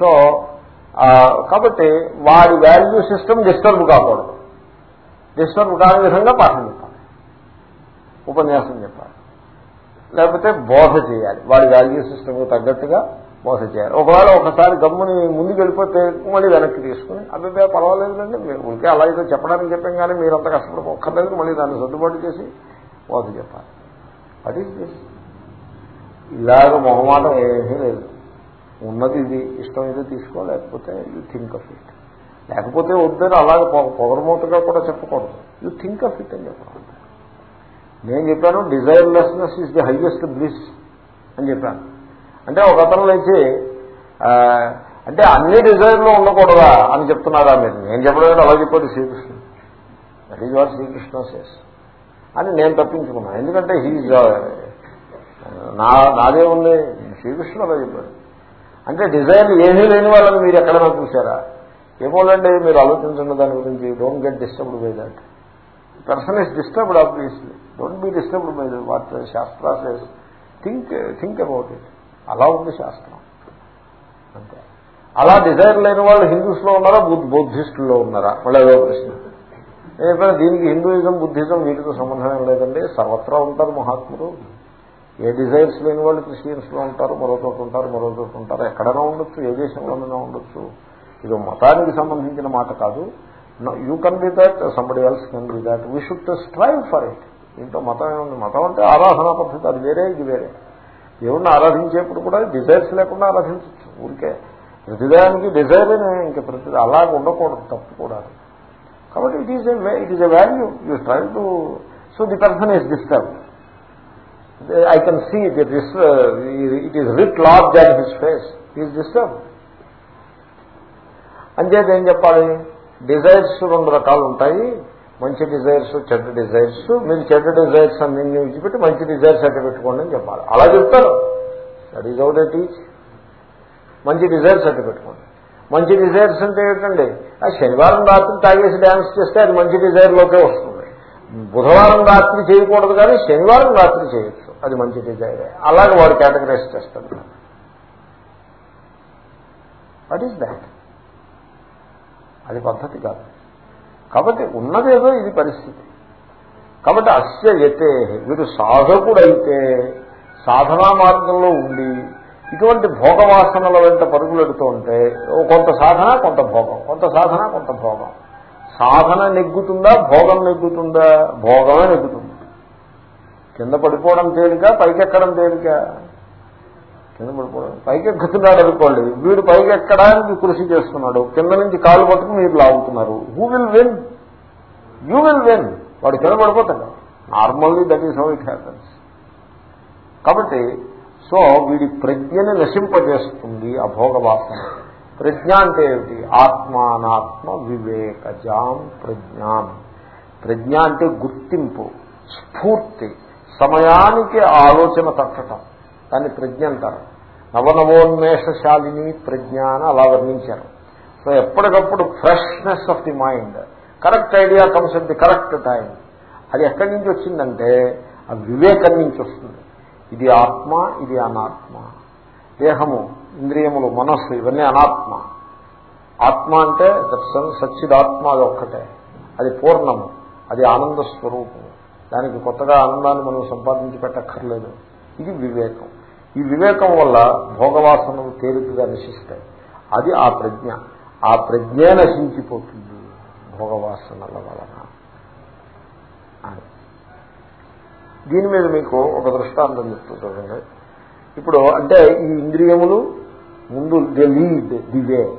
సో కాబట్టి వాడి వాల్యూ సిస్టమ్ డిస్టర్బ్ కాకూడదు. డిస్టర్బ్ కాని విధంగా పాఠం చెప్పాలి. ఉపన్యాసం చెప్పాలి. లేకపోతే బోధ చేయాలి. వాడి వాల్యూ సిస్టమ్కి తగ్గట్టుగా బోధ చేయాలి ఒకవేళ ఒకసారి గమ్ముని ముందుకు వెళ్ళిపోతే మళ్ళీ వెనక్కి తీసుకుని అభిప్రాయ పర్వాలేదులండి మీరు ఉంటే అలా ఏదో చెప్పడానికి చెప్పాం కానీ మీరు అంత కష్టపడిపోక్కర్లేదు మళ్ళీ దాన్ని సర్దుబాటు చేసి బోధ చెప్పాలి అది ఇలాగ మొహమాటం ఏమీ లేదు. ఉన్నది ఇది ఇష్టం ఏదో తీసుకో లేకపోతే యూ థింక్ ఆఫ్ ఇట్ లేకపోతే వద్దని అలాగే పొగరమూతగా కూడా చెప్పకూడదు. యూ థింక్ ఆఫ్ ఇట్ అని చెప్పకూడదు. నేను చెప్పాను desirelessness is the highest bliss అని చెప్పాను. అంటే ఒక అతను లేచి అంటే అన్ని డిజైర్లు ఉండకూడదా? అని చెప్తున్నారా మీరు నేను చెప్పడం అలా చెప్పాడు శ్రీకృష్ణుడు. That is what Srikrishna says అని నేను తప్పించుకున్నాను ఎందుకంటే హీజ్ uh, నా నాదే ఉంది. శ్రీకృష్ణ అలా చెప్పాడు. అంటే డిజైన్ ఏమీ లేని వాళ్ళని మీరు ఎక్కడైనా చూసారా ఏమోలండి మీరు ఆలోచించండి దాని గురించి. Don't get disturbed by that person is disturbed obviously don't be disturbed by what shastra think think about it అలా ఉంది శాస్త్రం. అంతే. అలా డిజైర్ లేని వాళ్ళు హిందూస్లో ఉన్నారా? బౌద్ధిస్టుల్లో ఉన్నారా? మళ్ళీ అదో ప్రశ్న. నేను దీనికి హిందూయిజం బుద్ధిజం వీటితో సంబంధం లేదండి. సర్వత్రా ఉంటారు మహాత్ములు. ఏ డిజైర్స్ లేని వాళ్ళు క్రిస్టియన్స్లో ఉంటారు మరో చోట ఉంటారు మరో చోట ఉంటారు. ఎక్కడైనా ఉండొచ్చు ఏ దేశంలోనైనా ఉండొచ్చు. ఇది మతానికి సంబంధించిన మాట కాదు. You can be that somebody else can be that we should strive for it ఇంట్లో మతం ఏముంది? మతం అంటే ఆరాధనా పద్ధతి. అది వేరే ఇది వేరే. దేవుణ్ణి ఆరాధించేప్పుడు కూడా డిజైర్స్ లేకుండా ఆరాధించవచ్చు. ఊరికే ప్రతిదానికి డిజైర్ ఇంకా ప్రతి అలాగ ఉండకూడదు తప్పు కూడా. కాబట్టి it is it is a value you try to so the person is disturb I can see it it is writ large that his face is disturb అంచేత ఏం చెప్పాలి? డిజైర్స్ రెండు రకాలు ఉంటాయి. మంచి డిజైర్స్ చెడ్డ డిజైర్స్ మీరు చెడ్డ డిజైర్స్ అన్ని విడిచిపెట్టి మంచి డిజైర్స్ అట్ట పెట్టుకోండి అని చెప్పాలి. అలా చెప్తారు. దట్ ఈజ్ అవుట్ టీచ్ మంచి డిజైర్స్ అట్ట పెట్టుకోండి. మంచి డిజైర్స్ అంటే ఏంటండి? ఆ శనివారం రాత్రి తాగేసి డ్యాన్స్ చేస్తే అది మంచి డిజైర్లోకే వస్తుంది. బుధవారం రాత్రి చేయకూడదు కానీ శనివారం రాత్రి చేయొచ్చు. అది మంచి డిజైరే అలాగే వాడు కేటగరైజ్ చేస్తాడు. వాట్ ఈస్ దాట్ అది పద్ధతి కాదు. కాబట్టి ఉన్నదేదో ఇది పరిస్థితి. కాబట్టి అస్య యతే వీడు సాధకుడైతే సాధనా మార్గంలో ఉండి ఇటువంటి భోగవాసనల వెంట పరుగులెడుతూ ఉంటే కొంత సాధన కొంత భోగం. కొంత సాధన కొంత భోగం. సాధన నెగ్గుతుందా భోగం నెగ్గుతుందా? భోగమే నెగ్గుతుంది. కింద పడిపోవడం తేలిక పైకెక్కడం తేలిక. కింద పడిపోవడం పైకెక్కుతున్నాడు అనుకోండి. వీడు పైకెక్కడానికి కృషి చేస్తున్నాడు. కింద నుంచి కాలు పట్టుకుని మీరు లాగుతున్నారు. Who will win you will win వాడు కింద పడిపోతాడు. Normally that is how it happens కాబట్టి సో వీడి ప్రజ్ఞని నశింపజేస్తుంది అభోగవాసన ప్రజ్ఞ అంటే ఏమిటి? ఆత్మానాత్మ వివేకజాం ప్రజ్ఞాం. ప్రజ్ఞ అంటే గుర్తింపు స్ఫూర్తి సమయానికి ఆలోచన తట్టడం దాన్ని ప్రజ్ఞ అంటారు. నవనవోన్మేషశాలిని ప్రజ్ఞ అని అలా వర్ణించారు. సో ఎప్పటికప్పుడు freshness of the mind. Correct idea comes at the correct time అది ఎక్కడి నుంచి వచ్చిందంటే ఆ వివేకం నుంచి వస్తుంది. ఇది ఆత్మ ఇది అనాత్మ. దేహము ఇంద్రియములు మనస్సు ఇవన్నీ అనాత్మ. ఆత్మ అంటే దర్శనం సచ్చిదాత్మ అది ఒక్కటే. అది పూర్ణము. అది ఆనంద స్వరూపము దానికి కొత్తగా ఆనందాన్ని మనం సంపాదించి పెట్టక్కర్లేదు. ఇది వివేకం. ఈ వివేకం వల్ల భోగవాసనలు తేలికగా నశిస్తాయి. అది ఆ ప్రజ్ఞ. ఆ ప్రజ్ఞే నశించిపోతుంది భోగవాసనల వలన. దీని మీద మీకు ఒక దృష్టాంతం చెప్తూ చూడండి. ఇప్పుడు అంటే ఈ ఇంద్రియములు ముందు ది లీడ్ ది వే.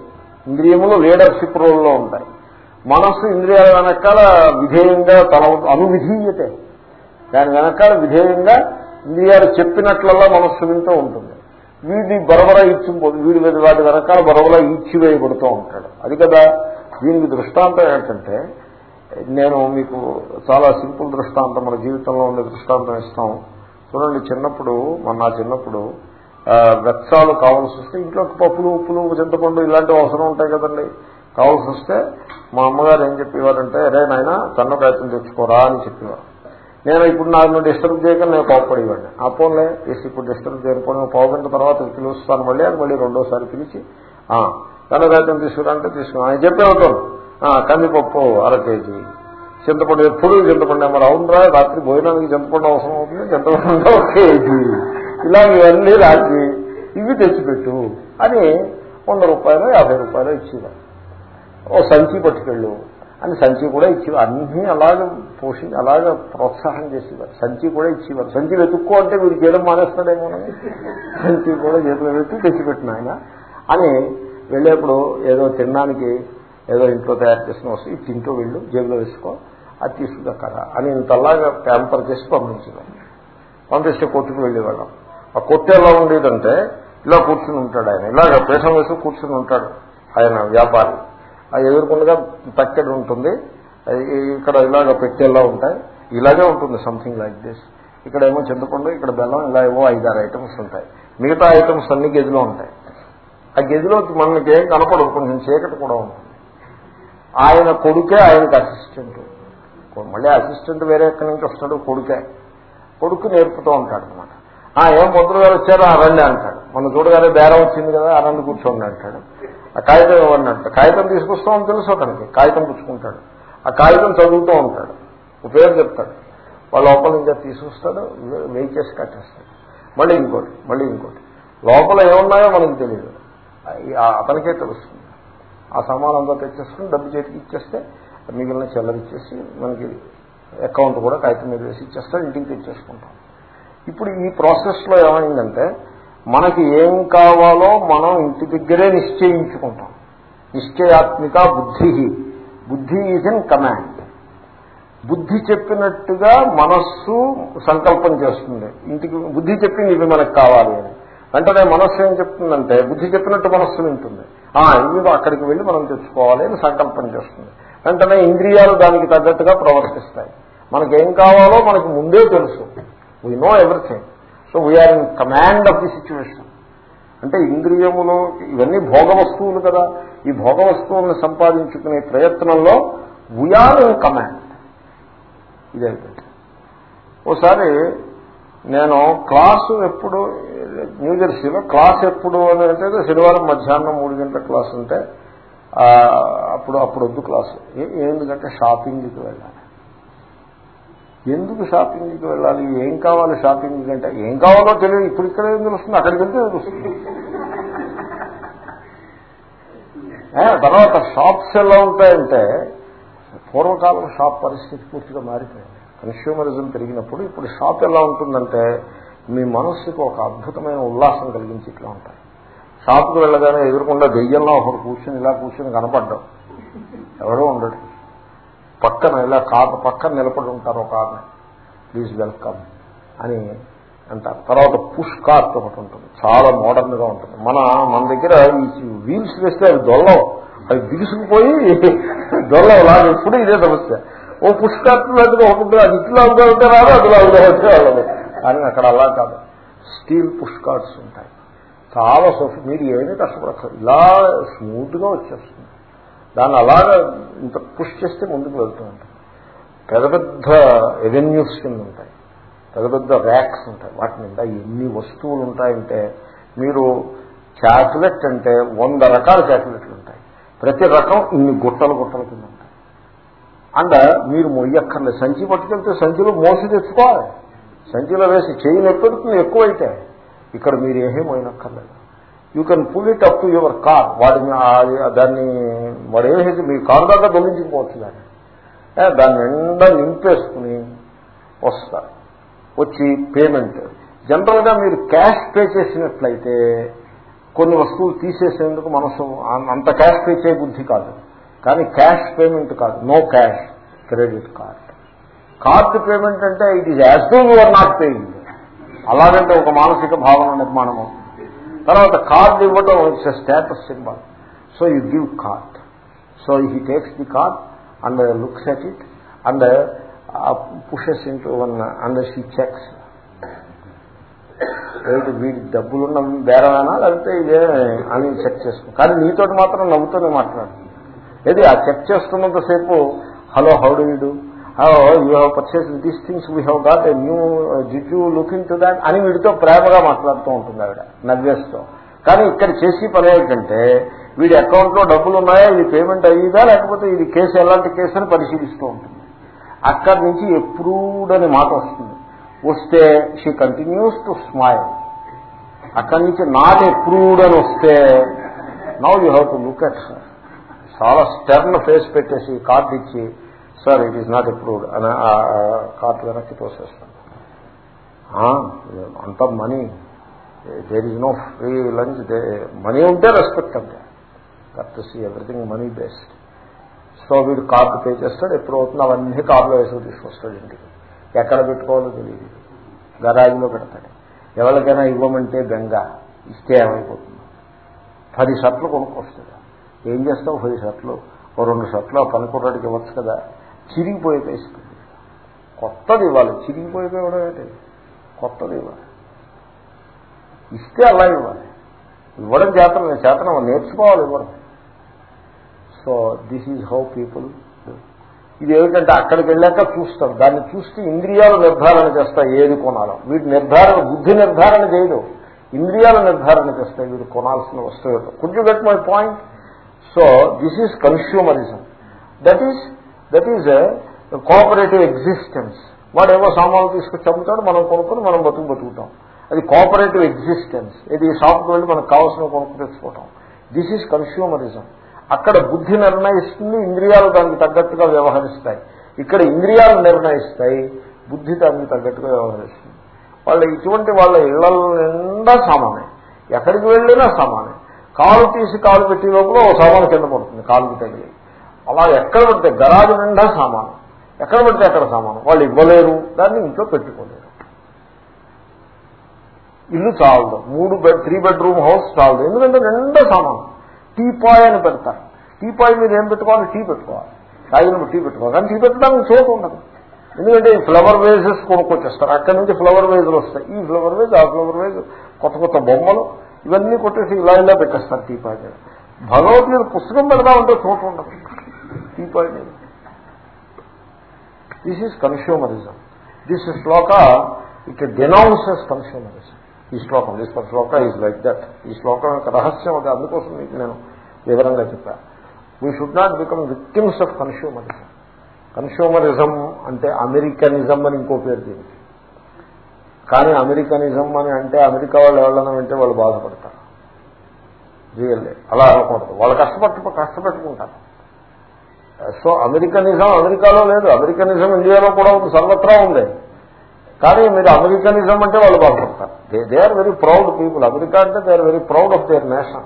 ఇంద్రియములు లీడర్షిప్ రోల్లో ఉంటాయి. మనస్సు ఇంద్రియాల వెనకాల విధేయంగా తన అనువిధీయతే. దాని వెనకాల విధేయంగా ఇంద్రియాలు చెప్పినట్లల్లా మనస్సు వింటూ ఉంటుంది. వీడి బరబర ఇచ్చిపోదు వీడి మీద వాటి వెనకాల బరబర ఇచ్చివేయబడుతూ ఉంటాడు. అది కదా దీనికి దృష్టాంతం ఏంటంటే నేను మీకు చాలా సింపుల్ దృష్టాంతం మన జీవితంలో ఉండే దృష్టాంతం ఇస్తాం. చూడండి చిన్నప్పుడు మన నా చిన్నప్పుడు వెత్సాలు కావాల్సి వస్తే ఇంట్లో పప్పులు ఉప్పులు చింతపండు ఇలాంటివి అవసరం ఉంటాయి కదండి. కావాల్సి వస్తే మా అమ్మగారు ఏం చెప్పేవారంటే అరే నాయన తన్న ప్రయత్నం తెచ్చుకోరా అని చెప్పేవారు. నేను ఇప్పుడు నాకు డిస్టర్బ్ చేయక నేను కోపడేవాడిని ఆ ఫోన్లే ఇప్పుడు డిస్టర్బ్ చేయకపోయిన పావు గంట తర్వాత పిలుస్తాను మళ్ళీ అని మళ్ళీ రెండోసారి పిలిచి తన తీసుకురంటే తీసుకున్నాను. ఆయన చెప్పే ఉంటాను కందిపప్పు అర కేజీ. చింతపండు ఎప్పుడు చింతపండు మరి అవునరా? రాత్రి భోజనానికి చింతపండు అవసరం అవుతుంది? చింతపండు ఒక కేజీ. ఇలా ఇవన్నీ రాసి ఇవి తెచ్చిపెట్టు అని వంద రూపాయలు యాభై రూపాయలు ఇచ్చేవారు ఓ సంచి పట్టుకెళ్ళు. అని సంచి కూడా ఇచ్చేవారు. అన్నీ అలాగే పోషి అలాగ ప్రోత్సాహం చేసేవారు. సంచి కూడా ఇచ్చేవారు. సంచి వెతుక్కో అంటే వీడు చేయడం మానేస్తాడేమో సంచి కూడా చేతులు వెతుకు తెచ్చిపెట్టిన ఆయన. అని వెళ్ళేప్పుడు ఏదో తినడానికి ఏదో ఇంట్లో తయారు చేసిన వస్తే ఇది తింటూ వెళ్ళు జేబులో వేసుకో అది తీసుకుదక్కరా అని ఇంతలాగా ప్యాంపర్ చేసి పంపించేవాడు పంపిస్తే కొట్టుకు వెళ్ళేవాళ్ళం. ఆ కొట్టు ఎలా ఉండేదంటే ఇలా కూర్చుని ఉంటాడు ఆయన. ఇలాగ పేషం వేసి కూర్చుని ఉంటాడు ఆయన వ్యాపారి. ఆ ఎదుర్కొండగా తక్కెడు ఉంటుంది. ఇక్కడ ఇలాగ పెట్టేలా ఉంటాయి. ఇలాగే ఉంటుంది సంథింగ్ లైక్ దిస్ ఇక్కడ ఏమో చింతపండు ఇక్కడ బెల్లం ఇలా ఏమో ఐదారు ఐటమ్స్ ఉంటాయి. మిగతా ఐటమ్స్ అన్ని గదిలో ఉంటాయి. ఆ గదిలోకి మనకి ఏం కనపడదు కొంచెం చీకటి కూడా ఉంటుంది. ఆయన కొడుకే ఆయనకు అసిస్టెంట్ మళ్ళీ అసిస్టెంట్ వేరే ఎక్కడి నుంచి వస్తాడు? కొడుకే. కొడుకు నేర్పుతూ ఉంటాడు అనమాట ఏం పొద్దున గారు వచ్చారో రండి అంటాడు. మన చూడగానే బేరం వచ్చింది కదా అనండి కూర్చోండి అంటాడు. ఆ కాగితం ఇవ్వండి కాగితం తీసుకొస్తామని తెలుసు అతనికి. కాగితం పుచ్చుకుంటాడు. ఆ కాగితం చదువుతూ ఉంటాడు. పేరు చెప్తాడు. వాళ్ళ లోపల నుంచి తీసుకొస్తాడు వెయిట్ చేసి కట్టేస్తాడు. మళ్ళీ ఇంకోటి మళ్ళీ ఇంకోటి. లోపల ఏమున్నాయో మనకు తెలియదు అతనికే తెలుస్తుంది. ఆ సామాన్ అంతా తెచ్చేసుకుని డబ్బు చేతికి ఇచ్చేస్తే మిగిలిన చెల్లరిచ్చేసి మనకి అకౌంట్ కూడా కాగితం మీద వేసి ఇచ్చేస్తాడు ఇంటికి తెచ్చేసుకుంటాం. ఇప్పుడు ఈ ప్రాసెస్లో ఏమైందంటే మనకి ఏం కావాలో మనం ఇంటి దగ్గరే నిశ్చయించుకుంటాం. నిశ్చయాత్మిక బుద్ధి. బుద్ధి ఈజ్ ఇన్ కమాండ్ బుద్ధి చెప్పినట్టుగా మనస్సు సంకల్పం చేస్తుంది. ఇంటికి బుద్ధి చెప్పింది ఇవి మనకు కావాలి అని. వెంటనే మనస్సు ఏం చెప్తుందంటే బుద్ధి చెప్పినట్టు మనస్సు వింటుంది. ఇవి అక్కడికి వెళ్ళి మనం తెచ్చుకోవాలి అని సంకల్పం చేస్తుంది. వెంటనే ఇంద్రియాలు దానికి తగ్గట్టుగా ప్రవర్తిస్తాయి. మనకేం కావాలో మనకి ముందే తెలుసు. We know everything so we are in command of the situation అంటే ఇంద్రియములు ఇవన్నీ భోగ వస్తువులు కదా. ఈ భోగ వస్తువులను సంపాదించుకునే ప్రయత్నంలో వీఆర్ ఇన్ కమాండ్ ఇదైపోయింది. ఓసారి నేను క్లాసు ఎప్పుడు న్యూజెర్సీలో క్లాస్ ఎప్పుడు అని అంటే శనివారం మధ్యాహ్నం మూడు గంటల క్లాస్ ఉంటే అప్పుడు అప్పుడు వద్దు క్లాసు. ఎందుకంటే షాపింగ్కి వెళ్ళాలి. ఎందుకు షాపింగ్కి వెళ్ళాలి? ఏం కావాలి షాపింగ్ అంటే ఏం కావాలో తెలియదు. ఇప్పుడు ఇక్కడ ఏం తెలుస్తుంది అక్కడికి వెళ్తే తెలుస్తుంది (laughs) తర్వాత షాప్స్ ఎలా ఉంటాయంటే పూర్వకాలం షాప్ పరిస్థితి పూర్తిగా మారిపోయింది. కన్స్యూమరిజం పెరిగినప్పుడు ఇప్పుడు షాప్ ఎలా ఉంటుందంటే మీ మనస్సుకు ఒక అద్భుతమైన ఉల్లాసం కలిగించి ఇట్లా ఉంటాయి. షాప్కి వెళ్ళగానే ఎదురుకుండా దెయ్యంలో ఒకరు కూర్చొని ఇలా కూర్చొని కనపడ్డాం. ఎవరో ఉండడు పక్కన ఇలా కాదు పక్కన నిలబడి ఉంటారు ఒక ఆమె ప్లీజ్ వెల్కమ్ అని అంటారు. తర్వాత పుష్ కార్ట్ ఒకటి ఉంటుంది. చాలా మోడర్న్గా ఉంటుంది. మన మన దగ్గర ఈ వీల్స్ వేస్తే అవి దొల్లవు. అవి బిగుసుకుపోయి దొల్లవు. లాగా ఎప్పుడు ఇదే సమస్య. ఓ పుష్ కార్ట్ ఒకటి అది ఇట్లా ఉంటే రాదు అట్లా ఉంటే వాళ్ళదు కానీ అక్కడ అలా కాదు. స్టీల్ పుష్ కార్ట్స్ ఉంటాయి. చాలా సోఫీ మీరు ఏమీ కష్టపడతారు ఇలా స్మూత్గా వచ్చేస్తుంది. దాన్ని అలాగా ఇంత పుష్ చేస్తే ముందుకు వెళ్తూ ఉంటుంది పెద్ద పెద్ద ఎవెన్యూస్ కింద ఉంటాయి. పెద్ద పెద్ద ర్యాక్స్ ఉంటాయి. వాటి నిండా ఎన్ని వస్తువులు ఉంటాయంటే మీరు చాక్లెట్ అంటే వంద రకాల చాక్లెట్లు ఉంటాయి. ప్రతి రకం ఇన్ని గుట్టలు గుట్టల కింద ఉంటాయి. అండ్ మీరు మొయ్యక్కర్లేదు సంచి పట్టుకెళ్తే సంచిలో మోసి తెచ్చుకోవాలి. సంచిలో వేసి చేయి నొప్పెడుతుంది ఎక్కువైతే. ఇక్కడ మీరు ఏమీ మోయనక్కర్లేదు you can pull it up to your car. వాడిని దాన్ని వాడు ఏమేసి మీ కారు దాకా దొంగించుకోవచ్చు దాన్ని. దాన్ని నిండా నింపేసుకుని వస్తారు. వచ్చి పేమెంట్. జనరల్గా మీరు క్యాష్ పే చేసినట్లయితే కొన్ని వస్తువులు తీసేసేందుకు మనసు అంత క్యాష్ పే చేయ బుద్ధి కాదు. కానీ క్యాష్ పేమెంట్ కాదు. No cash credit card. Card payment అంటే it is as to your not paying. అలాగంటే ఒక మానసిక భావన నిర్మాణం అవుతుంది. తర్వాత కార్డ్ ఇవ్వడం it's status symbol so you give card so he takes the card and looks at it and pushes into one and she checks ఏమిటి వీడి డబ్బులున్న బేరమేనా? లేకపోతే ఇదే అని చెక్ చేసుకో కానీ నీతో మాత్రం నవ్వుతూనే మాట్లాడుతుంది. ఏది? ఆ check చేస్తున్నంతసేపు hello how do you do you have purchase these things we have got new did you looking to that అని వీడితో ప్రేమగా మాట్లాడుతూ ఉంటుంది ఆవిడ నవ్వేస్తూ. కానీ ఇక్కడ చేసి పని ఏంటంటే వీడి అకౌంట్లో డబ్బులు ఉన్నాయా ఇది పేమెంట్ అయ్యిదా లేకపోతే ఇది కేసు ఎలాంటి కేసు అని పరిశీలిస్తూ ఉంటుంది. అక్కడి నుంచి ఎప్రూవ్డ్ అనే మాట వస్తుంది. వస్తే షీ కంటిన్యూస్ టు స్మైల్ అక్కడి నుంచి నాట్ ఎప్రూవ్డ్ అని వస్తే now you have to look at చాలా స్టర్న్ ఫేస్ పెట్టేసి కార్డు ఇచ్చి sir it is not approved అని కార్డు వెనక్కి తోసేస్తాను అంత money there is no free lunch money ఉంటే రెస్పెక్ట్ అంతే. Correct see everything money based so వీడు కార్డు పే చేస్తాడు ఎప్పుడు అవుతుంది అవన్నీ కార్లో వేసుకు తీసుకొస్తాడు ఇంటికి. ఎక్కడ పెట్టుకోవాలో తెలియదు. గరాజులో పెడతాడు. ఎవరికైనా ఇవ్వమంటే బెంగ ఇస్తే ఏమైపోతుంది? పది షర్ట్లు కొనుక్కొస్తాడు. ఏం చేస్తావు? పది షర్ట్లు. ఓ రెండు షర్ట్లు ఆ పనికుర్రాడికి ఇవ్వచ్చు కదా. చిరిగిపోయే ఇస్తుంది కొత్తది ఇవ్వాలి. చిరిగిపోయి ఏంటి? కొత్తది ఇవ్వాలి. ఇస్తే అలా ఇవ్వాలి. ఇవ్వడం చేతనం చేతనం నేర్చుకోవాలి ఇవ్వడం. So this is how people ఇది ఏమిటంటే అక్కడికి వెళ్ళాక చూస్తాం దాన్ని చూస్తే ఇంద్రియాలు నిర్ధారణ చేస్తాయి ఏది కొనాలో. వీటి నిర్ధారణ బుద్ధి నిర్ధారణ చేయదు ఇంద్రియాలు నిర్ధారణ చేస్తాయి. వీడు కొనాల్సిన వస్తువు could you get my point so this is consumerism that is that is cooperative existence వాడు ఏవో సామాన్లు తీసుకొచ్చి అమ్ముతాడు మనం కొనుక్కొని మనం బతుకు బతుకుతాం. అది కోఆపరేటివ్ ఎగ్జిస్టెన్స్ ఇది షాప్కి వెళ్ళి మనకు కావాల్సిన కొనుక్కు తెచ్చుకోవటం. దిస్ ఈజ్ కన్స్యూమరిజం అక్కడ బుద్ధి నిర్ణయిస్తుంది ఇంద్రియాలు దానికి తగ్గట్టుగా వ్యవహరిస్తాయి. ఇక్కడ ఇంద్రియాలు నిర్ణయిస్తాయి బుద్ధి దానికి తగ్గట్టుగా వ్యవహరిస్తుంది. వాళ్ళ ఇటువంటి వాళ్ళ ఇళ్ళ నిండా సమానే. ఎక్కడికి వెళ్ళినా సమానే. కాలు తీసి కాలు పెట్టే లోపల ఓ సామాను కింద పడుతుంది కాలుకి తగిలి. అలా ఎక్కడ పడితే గరాజు నిండా సామాను. ఎక్కడ పడితే అక్కడ సామాను. వాళ్ళు ఇవ్వలేరు. దాన్ని ఇంట్లో పెట్టుకోలేరు. ఇల్లు చాలదు. మూడు బెడ్ త్రీ బెడ్రూమ్ హౌస్ చాలదు. ఎందుకంటే నిండా సామాను. టీపాయ్ అని పెడతారు. టీపాయ్ మీద ఏం పెట్టుకోవాలి? టీ పెట్టుకోవాలి. తాగినప్పుడు టీ పెట్టుకోవాలి. కానీ టీ పెట్టడానికి చోటు ఉండదు. ఎందుకంటే ఈ ఫ్లవర్ వేజెస్ కొనుక్కొచ్చేస్తారు. అక్కడి నుంచి ఫ్లవర్ వేజ్లు వస్తాయి. ఈ ఫ్లవర్ వేజ్ ఆ ఫ్లవర్ వేజ్ కొత్త కొత్త బొమ్మలు ఇవన్నీ కొట్టేసి ఇలా ఇలా పెట్టేస్తారు టీపాయ్ భగవద్గీత పుస్తకం పెడతా ఉంటే చోటు ఉండదు. టీ పాయ్ మీద this is consumerism this shloka it denounces consumerism ఈ శ్లోకం this shloka is like that ఈ శ్లోకం యొక్క రహస్యం అది అందుకోసం మీకు నేను వివరంగా చెప్పాను we should not become victims of consumerism consumerism అంటే అమెరికనిజం అని ఇంకో పేరు దీనికి. కానీ అమెరికనిజం అని అంటే అమెరికా వాళ్ళు ఎవరైనా వింటే వాళ్ళు బాధపడతారు. రియల్లీ. అలా అనకూడదు. వాళ్ళు కష్టపడి కష్టపెట్టుకుంటారు. సో అమెరికనిజం అమెరికాలో లేదు. అమెరికనిజం ఇండియాలో కూడా ఉంది సర్వత్రా ఉంది. కానీ మీరు అమెరికనిజం అంటే వాళ్ళు బాధపడతారు they they are very proud people America అంటే they are very proud of their nation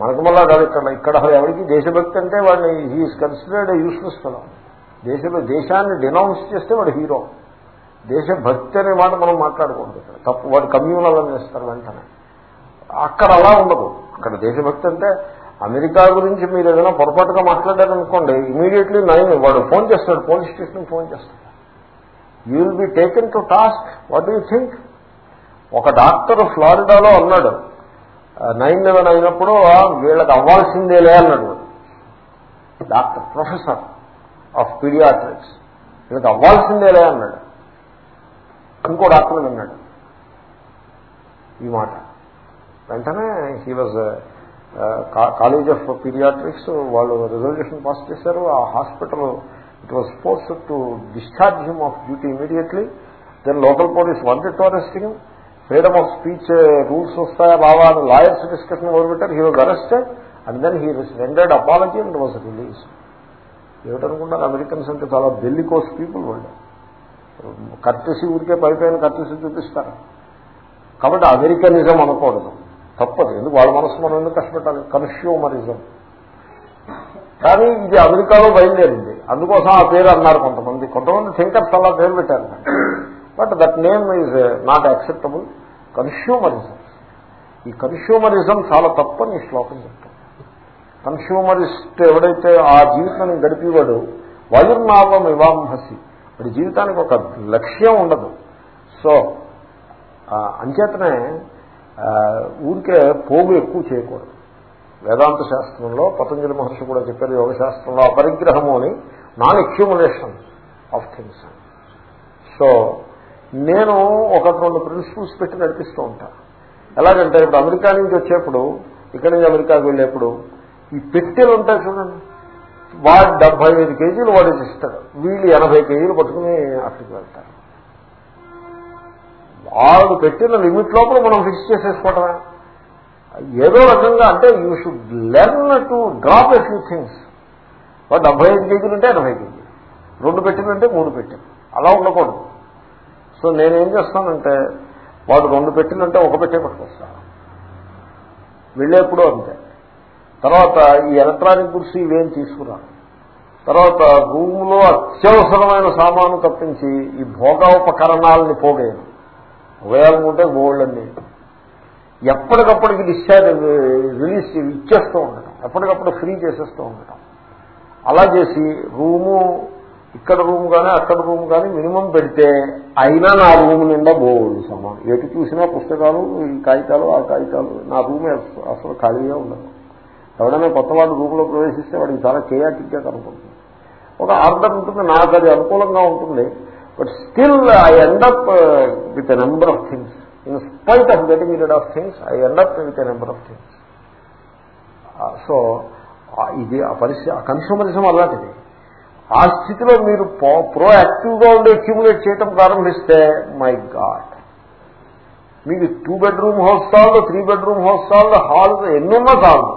మనకు మళ్ళా కాదు ఇక్కడ ఇక్కడ ఎవరికి దేశభక్తి అంటే వాడిని హీఈస్ కన్సిడర్డ్ యూస్లెస్ ఫలం దేశ దేశాన్ని డినౌన్స్ చేస్తే వాడు హీరో దేశభక్తి అనే మాట మనం మాట్లాడుకోండి ఇక్కడ. తప్పు వాడు కమ్యూనల్ అని చేస్తారు వెంటనే. అక్కడ అలా ఉండదు. అక్కడ దేశభక్తి అంటే అమెరికా గురించి మీరు ఏదైనా పొరపాటుగా మాట్లాడారనుకోండి ఇమీడియట్లీ నైన్ వాడు ఫోన్ చేస్తాడు పోలీస్ స్టేషన్ ఫోన్ చేస్తాడు. You will be taken to task what you think ఒక డాక్టర్ ఫ్లారిడాలో అన్నాడు. నైన్ లెవెన్ అయినప్పుడు వీళ్ళకి అవ్వాల్సిందేలే అన్నాడు. డాక్టర్ ప్రొఫెసర్ ఆఫ్ పీడియాట్రిక్స్ వీళ్ళకి అవ్వాల్సిందేలే అన్నాడు. ఇంకో డాక్టర్ అన్నాడు. ఈ మాట. వెంటనే he was college of pediatrics వాళ్ళు రిజల్యూషన్ పాస్ చేశారు. ఆ hospital it was supposed to discharge him off duty immediately then local police wanted to arrest him freedom of speech rules వస్తాయా బావా అని లాయర్స్ డిస్కషన్ మొదలుపెట్టారు he was arrested and then he రెండెడ్ apology and was release ఏమిటనుకుంటారు? Americans అంటే చాలా bellicose people వాళ్ళు. కర్తసి ఊరికే పైపైన కర్తసి చూపిస్తారు. కాబట్టి అమెరికనిజం అనకూడదు. తప్పదు. ఎందుకు? వాళ్ళ మనసు మనం ఎందుకు కష్టపెట్టాలి? కన్స్యూమరిజం. కానీ ఇది అమెరికాలో బయలుదేరింది. అందుకోసం ఆ పేరు అన్నారు కొంతమంది. కొంతమంది థింకర్స్ అలా పేరు పెట్టారు. But that name is not acceptable consumerism ఈ కన్స్యూమరిజం చాలా తప్పని ఈ శ్లోకం చెప్తాం కన్స్యూమరిస్ట్ ఎవడైతే ఆ జీవితాన్ని గడిపేవాడు వయుర్నామం ఇవాంహసి వాడి జీవితానికి ఒక లక్ష్యం ఉండదు. సో అంచేతనే ఊరికే పోగు ఎక్కువ చేయకూడదు. వేదాంత శాస్త్రంలో పతంజలి మహర్షి కూడా చెప్పారు యోగ శాస్త్రంలో అపరిగ్రహము అని non accumulation of things so నేను ఒక రెండు ప్రిన్సిపల్స్ పెట్టి నడిపిస్తూ ఉంటాను ఎలాగంటే ఇప్పుడు అమెరికా నుంచి వచ్చేప్పుడు ఇక్కడి నుంచి అమెరికాకి వెళ్ళేప్పుడు ఈ పెట్టెలు ఉంటాయి చూడండి. వాడు డెబ్బై ఐదు కేజీలు వాడు ఇస్తాడు. వీళ్ళు ఎనభై కేజీలు పట్టుకుని అక్కడికి వెళ్తారు. వాళ్ళు పెట్టిన లిమిట్ లోపల మనం ఫిక్స్ చేసేసుకోవటమే. ఏదో రకంగా అంటే you should learn to drop a few things వాడు డెబ్బై ఐదు కేజీలు అంటే ఎనభై కేజీలు. రెండు పెట్టినంటే మూడు పెట్టాను. అలా ఉండకూడదు. సో నేనేం చేస్తానంటే వాడు రెండు పెట్టిందంటే ఒక పెట్టే పట్టుకొస్తాను. వెళ్ళేప్పుడు అంతే. తర్వాత ఈ ఎలక్ట్రానిక్ గుడ్స్ ఇవేం తీసుకురా తర్వాత రూమ్లో అత్యవసరమైన సామాను తప్పించి ఈ భోగోపకరణాలని పోగేయను. పోయాలనుకుంటే గోల్డ్ని ఎప్పటికప్పటికి డిశ్చార్జ్ రిలీజ్ ఇచ్చేస్తూ ఉండటం. ఎప్పటికప్పుడు ఫ్రీ చేసేస్తూ ఉండటం. అలా చేసి రూము ఇక్కడ రూమ్ కానీ అక్కడ రూమ్ కానీ మినిమం పెడితే అయినా నా రూమ్ నిండా బోల్డ్ సమానం. ఎటు చూసినా పుస్తకాలు ఈ కాగితాలు ఆ కాగితాలు నా రూమే అసలు ఖాళీగా ఉండదు. ఎవడైనా కొత్త రూమ్లో ప్రవేశిస్తే వాడికి చాలా కేయాటిక్గా కనపడుతుంది. ఒక ఆర్డర్ ఉంటుంది నాకు అది అనుకూలంగా ఉంటుంది. But still I end up with a number of things in spite of getting rid of things I end up with a number of things so ఇది ఆ పరిస్థితి ఆ కన్సూమరిజం అలాంటిది. ఆ స్థితిలో మీరు ప్రోయాక్టివ్గా ఉండి అక్యుములేట్ చేయటం ప్రారంభిస్తే మై గాడ్ మీకు టూ బెడ్రూమ్ హౌస్ చాలు త్రీ బెడ్రూమ్ హౌస్ చాలు హాల్ ఎన్నున్నా చాలు.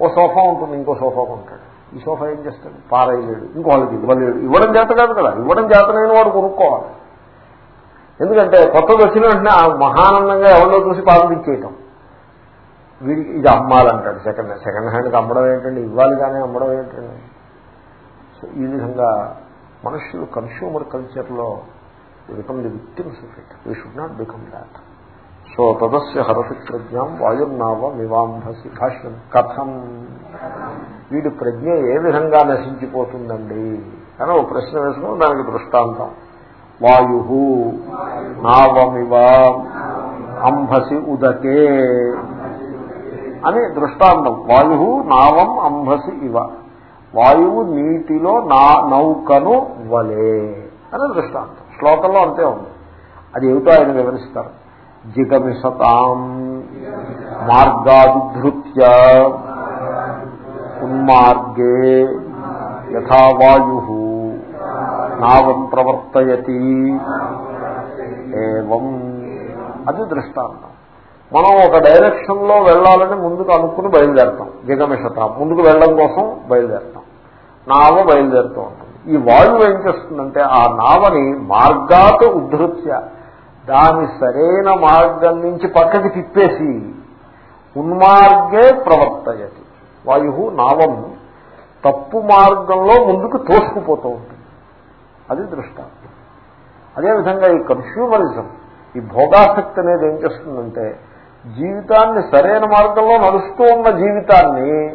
ఓ సోఫా ఉంటుంది ఇంకో సోఫా ఉంటాడు. ఈ సోఫా ఏం చేస్తాడు? పారేయలేడు. ఇంకో వాళ్ళకి ఇవ్వలేడు. ఇవ్వడం చేత కాదు కదా. ఇవ్వడం చేతనైన వాడు కొనుక్కోవాలి. ఎందుకంటే కొత్తది వచ్చిన వెంటనే ఆ మహానందంగా ఎవరిలో చూసి పాలదిచ్చేయటం వీడికి ఇది అమ్మాలంటాడు. సెకండ్ సెకండ్ హ్యాండ్కి అమ్మడం ఏంటండి? ఇవ్వాలి కానీ అమ్మడం ఏంటండి? సో ఈ విధంగా మనుషులు కన్స్యూమర్ కల్చర్లో become the victims of it we should not become that so తదస్య హరసి ప్రజ్ఞాం వాయుర్నావ మివాంభసి భాష్యం. కథం. వీడి ప్రజ్ఞ ఏ విధంగా నశించిపోతుందండి? అని ఒక ప్రశ్న వేసుకుని దానికి దృష్టాంతం. వాయు నావమివ అంభసి ఉదకే అని దృష్టాంతం. వాయు నావం అంభసి ఇవ. వాయువు నీటిలో నా నౌకను వలే అని దృష్టాంతం. శ్లోకంలో అంతే ఉంది. అది ఏమిటో ఆయన వివరిస్తారు. జిగమిషతాం మార్గాధృత్య ఉన్మార్గే యథావాయు నావం ప్రవర్తయతి ఏవం అది దృష్టాంతం. మనం ఒక డైరెక్షన్లో వెళ్ళాలని ముందుకు అనుకుని బయలుదేరతాం. జిగమిషతాం. ముందుకు వెళ్ళడం కోసం బయలుదేరతాం. నావ బయలుదేరుతూ ఉంటుంది. ఈ వాయువు ఏం చేస్తుందంటే ఆ నావని మార్గాత్ ఉద్ధృత్య దాని సరైన మార్గం నుంచి పక్కకి తిప్పేసి ఉన్మార్గే ప్రవర్తయతి. వాయు నావం తప్పు మార్గంలో ముందుకు తోసుకుపోతూ ఉంటుంది. అది దృష్టాంతం. అదేవిధంగా ఈ కన్స్యూమరిజం ఈ భోగాసక్తి అనేది ఏం చేస్తుందంటే జీవితాన్ని సరైన మార్గంలో నడుస్తూ ఉన్న జీవితాన్ని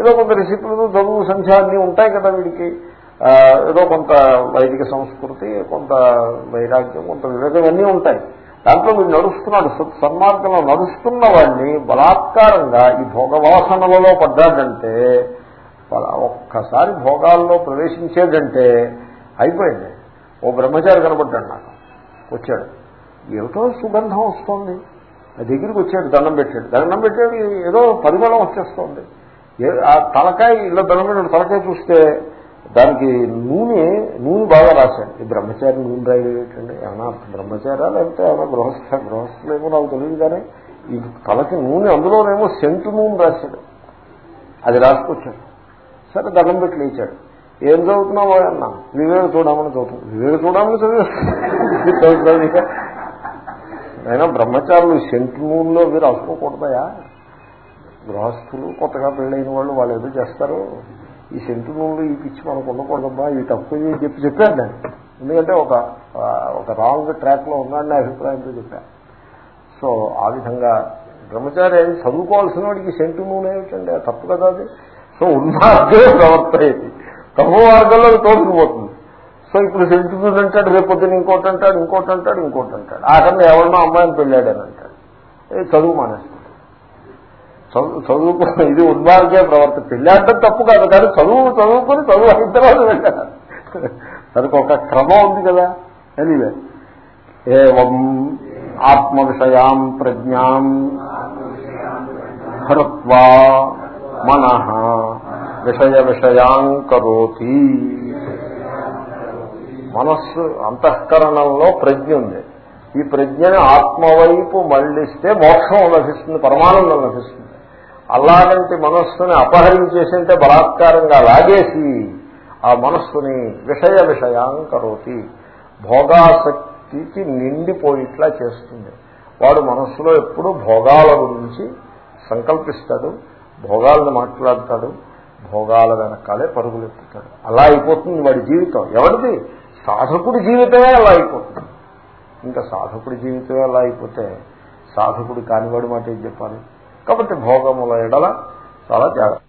ఏదో కొంత రిసిప్లు చదువు సంఖ్య అన్నీ ఉంటాయి కదా వీడికి. ఏదో కొంత వైదిక సంస్కృతి కొంత వైరాగ్యం కొంత వివేకం అన్నీ ఉంటాయి. దాంట్లో వీడు నడుస్తున్నాడు. సన్మార్గంలో నడుస్తున్న వాడిని బలాత్కారంగా ఈ భోగవాసనలలో పడ్డాడంటే ఒక్కసారి భోగాల్లో ప్రవేశించేదంటే అయిపోయింది. ఓ బ్రహ్మచారి కనబడ్డాడు నాకు. వచ్చాడు. ఏమిటో సుగంధం వస్తుంది. దగ్గరికి వచ్చాడు దండం పెట్టాడు. దండం పెట్టాడు ఏదో పరిమళం వచ్చేస్తోంది. ఆ తలకాయ ఇలా దండం పెట్టాడు తలకాయ చూస్తే దానికి నూనె నూనె బాగా రాశాడు. ఈ బ్రహ్మచారి నూనె రాయటండి ఏమన్నా బ్రహ్మచారా లేకపోతే ఏమైనా గృహస్థ గృహస్థులేమో నాకు తెలియదు కానీ ఈ తలకి నూనె అందులోనేమో సెంటు నూనె రాశాడు. అది రాసుకొచ్చాడు. సరే దండం పెట్టి లేచాడు. ఏం చదువుతున్నావు అన్నా? వివేక చూడమని చదువుతుంది వివేక చూడమని చదివేస్తాను అయినా బ్రహ్మచారులు సెంటు నూనెలో మీరు రాసుకోకూడదయా? గృహస్థులు కొత్తగా పెళ్ళైన వాళ్ళు వాళ్ళు ఏదో చేస్తారు. ఈ సెంటు నూనెలు ఈ పిచ్చి మనకు ఉండకూడదమ్మా ఈ తప్పు చెప్పి చెప్పాను నేను. ఎందుకంటే ఒక ఒక రాంగ్ ట్రాక్లో ఉన్నాడు నా అభిప్రాయంతో చెప్పాను సో ఆ విధంగా బ్రహ్మచారి చదువుకోవాల్సిన వాడికి సెంటు నూనె ఏమిటండి? తప్పు కదా అది? సో ఉన్మార్గే ప్రవర్తయ్యేది తప్పు మార్గంలో తోడుకుపోతుంది సో ఇప్పుడు సెంటు నూనె అంటాడు రేపొద్దున ఇంకోటి అంటాడు ఇంకోటి అంటాడు ఇంకోటి అంటాడు. ఆ కన్నా ఎవరినో అమ్మాయిని పెళ్ళాడని అంటాడు. చదువు మానేస్తాడు. చదువుకు (laughs) ఇది ఉద్మార్గే ప్రవర్తి పెళ్ళి అంటే తప్పు కాదు కానీ చదువు చదువుకుని చదువు అయిన తర్వాత వెళ్ళాలి దానికి ఒక క్రమం ఉంది కదా. ఎనీవే ఏం ఆత్మ విషయాం ప్రజ్ఞాం హృత్వా మన విషయ విషయాం కరోతి. మనస్సు అంతఃకరణంలో ప్రజ్ఞ ఉంది. ఈ ప్రజ్ఞని ఆత్మవైపు మళ్ళిస్తే మోక్షం లభిస్తుంది పరమానందం లభిస్తుంది. అలాగంటి మనస్సుని అపహరించేసింటే బలాత్కారంగా లాగేసి ఆ మనస్సుని విషయ విషయాం కరోతి. భోగాసక్తికి నిండిపోయిట్లా చేస్తుంది. వాడు మనస్సులో ఎప్పుడు భోగాల గురించి సంకల్పిస్తాడు భోగాలను మాట్లాడతాడు భోగాల వెనకాలే పరుగులెత్తుతాడు అలా అయిపోతుంది వాడి జీవితం. ఎవరిది? సాధకుడి జీవితమే అలా అయిపోతుంది. ఇంకా సాధకుడి జీవితమే అలా అయిపోతే సాధకుడు కానివాడు మాట ఏం చెప్పాలి? కాబట్టి భోగముల ఎడల చాలా జాగ్రత్త.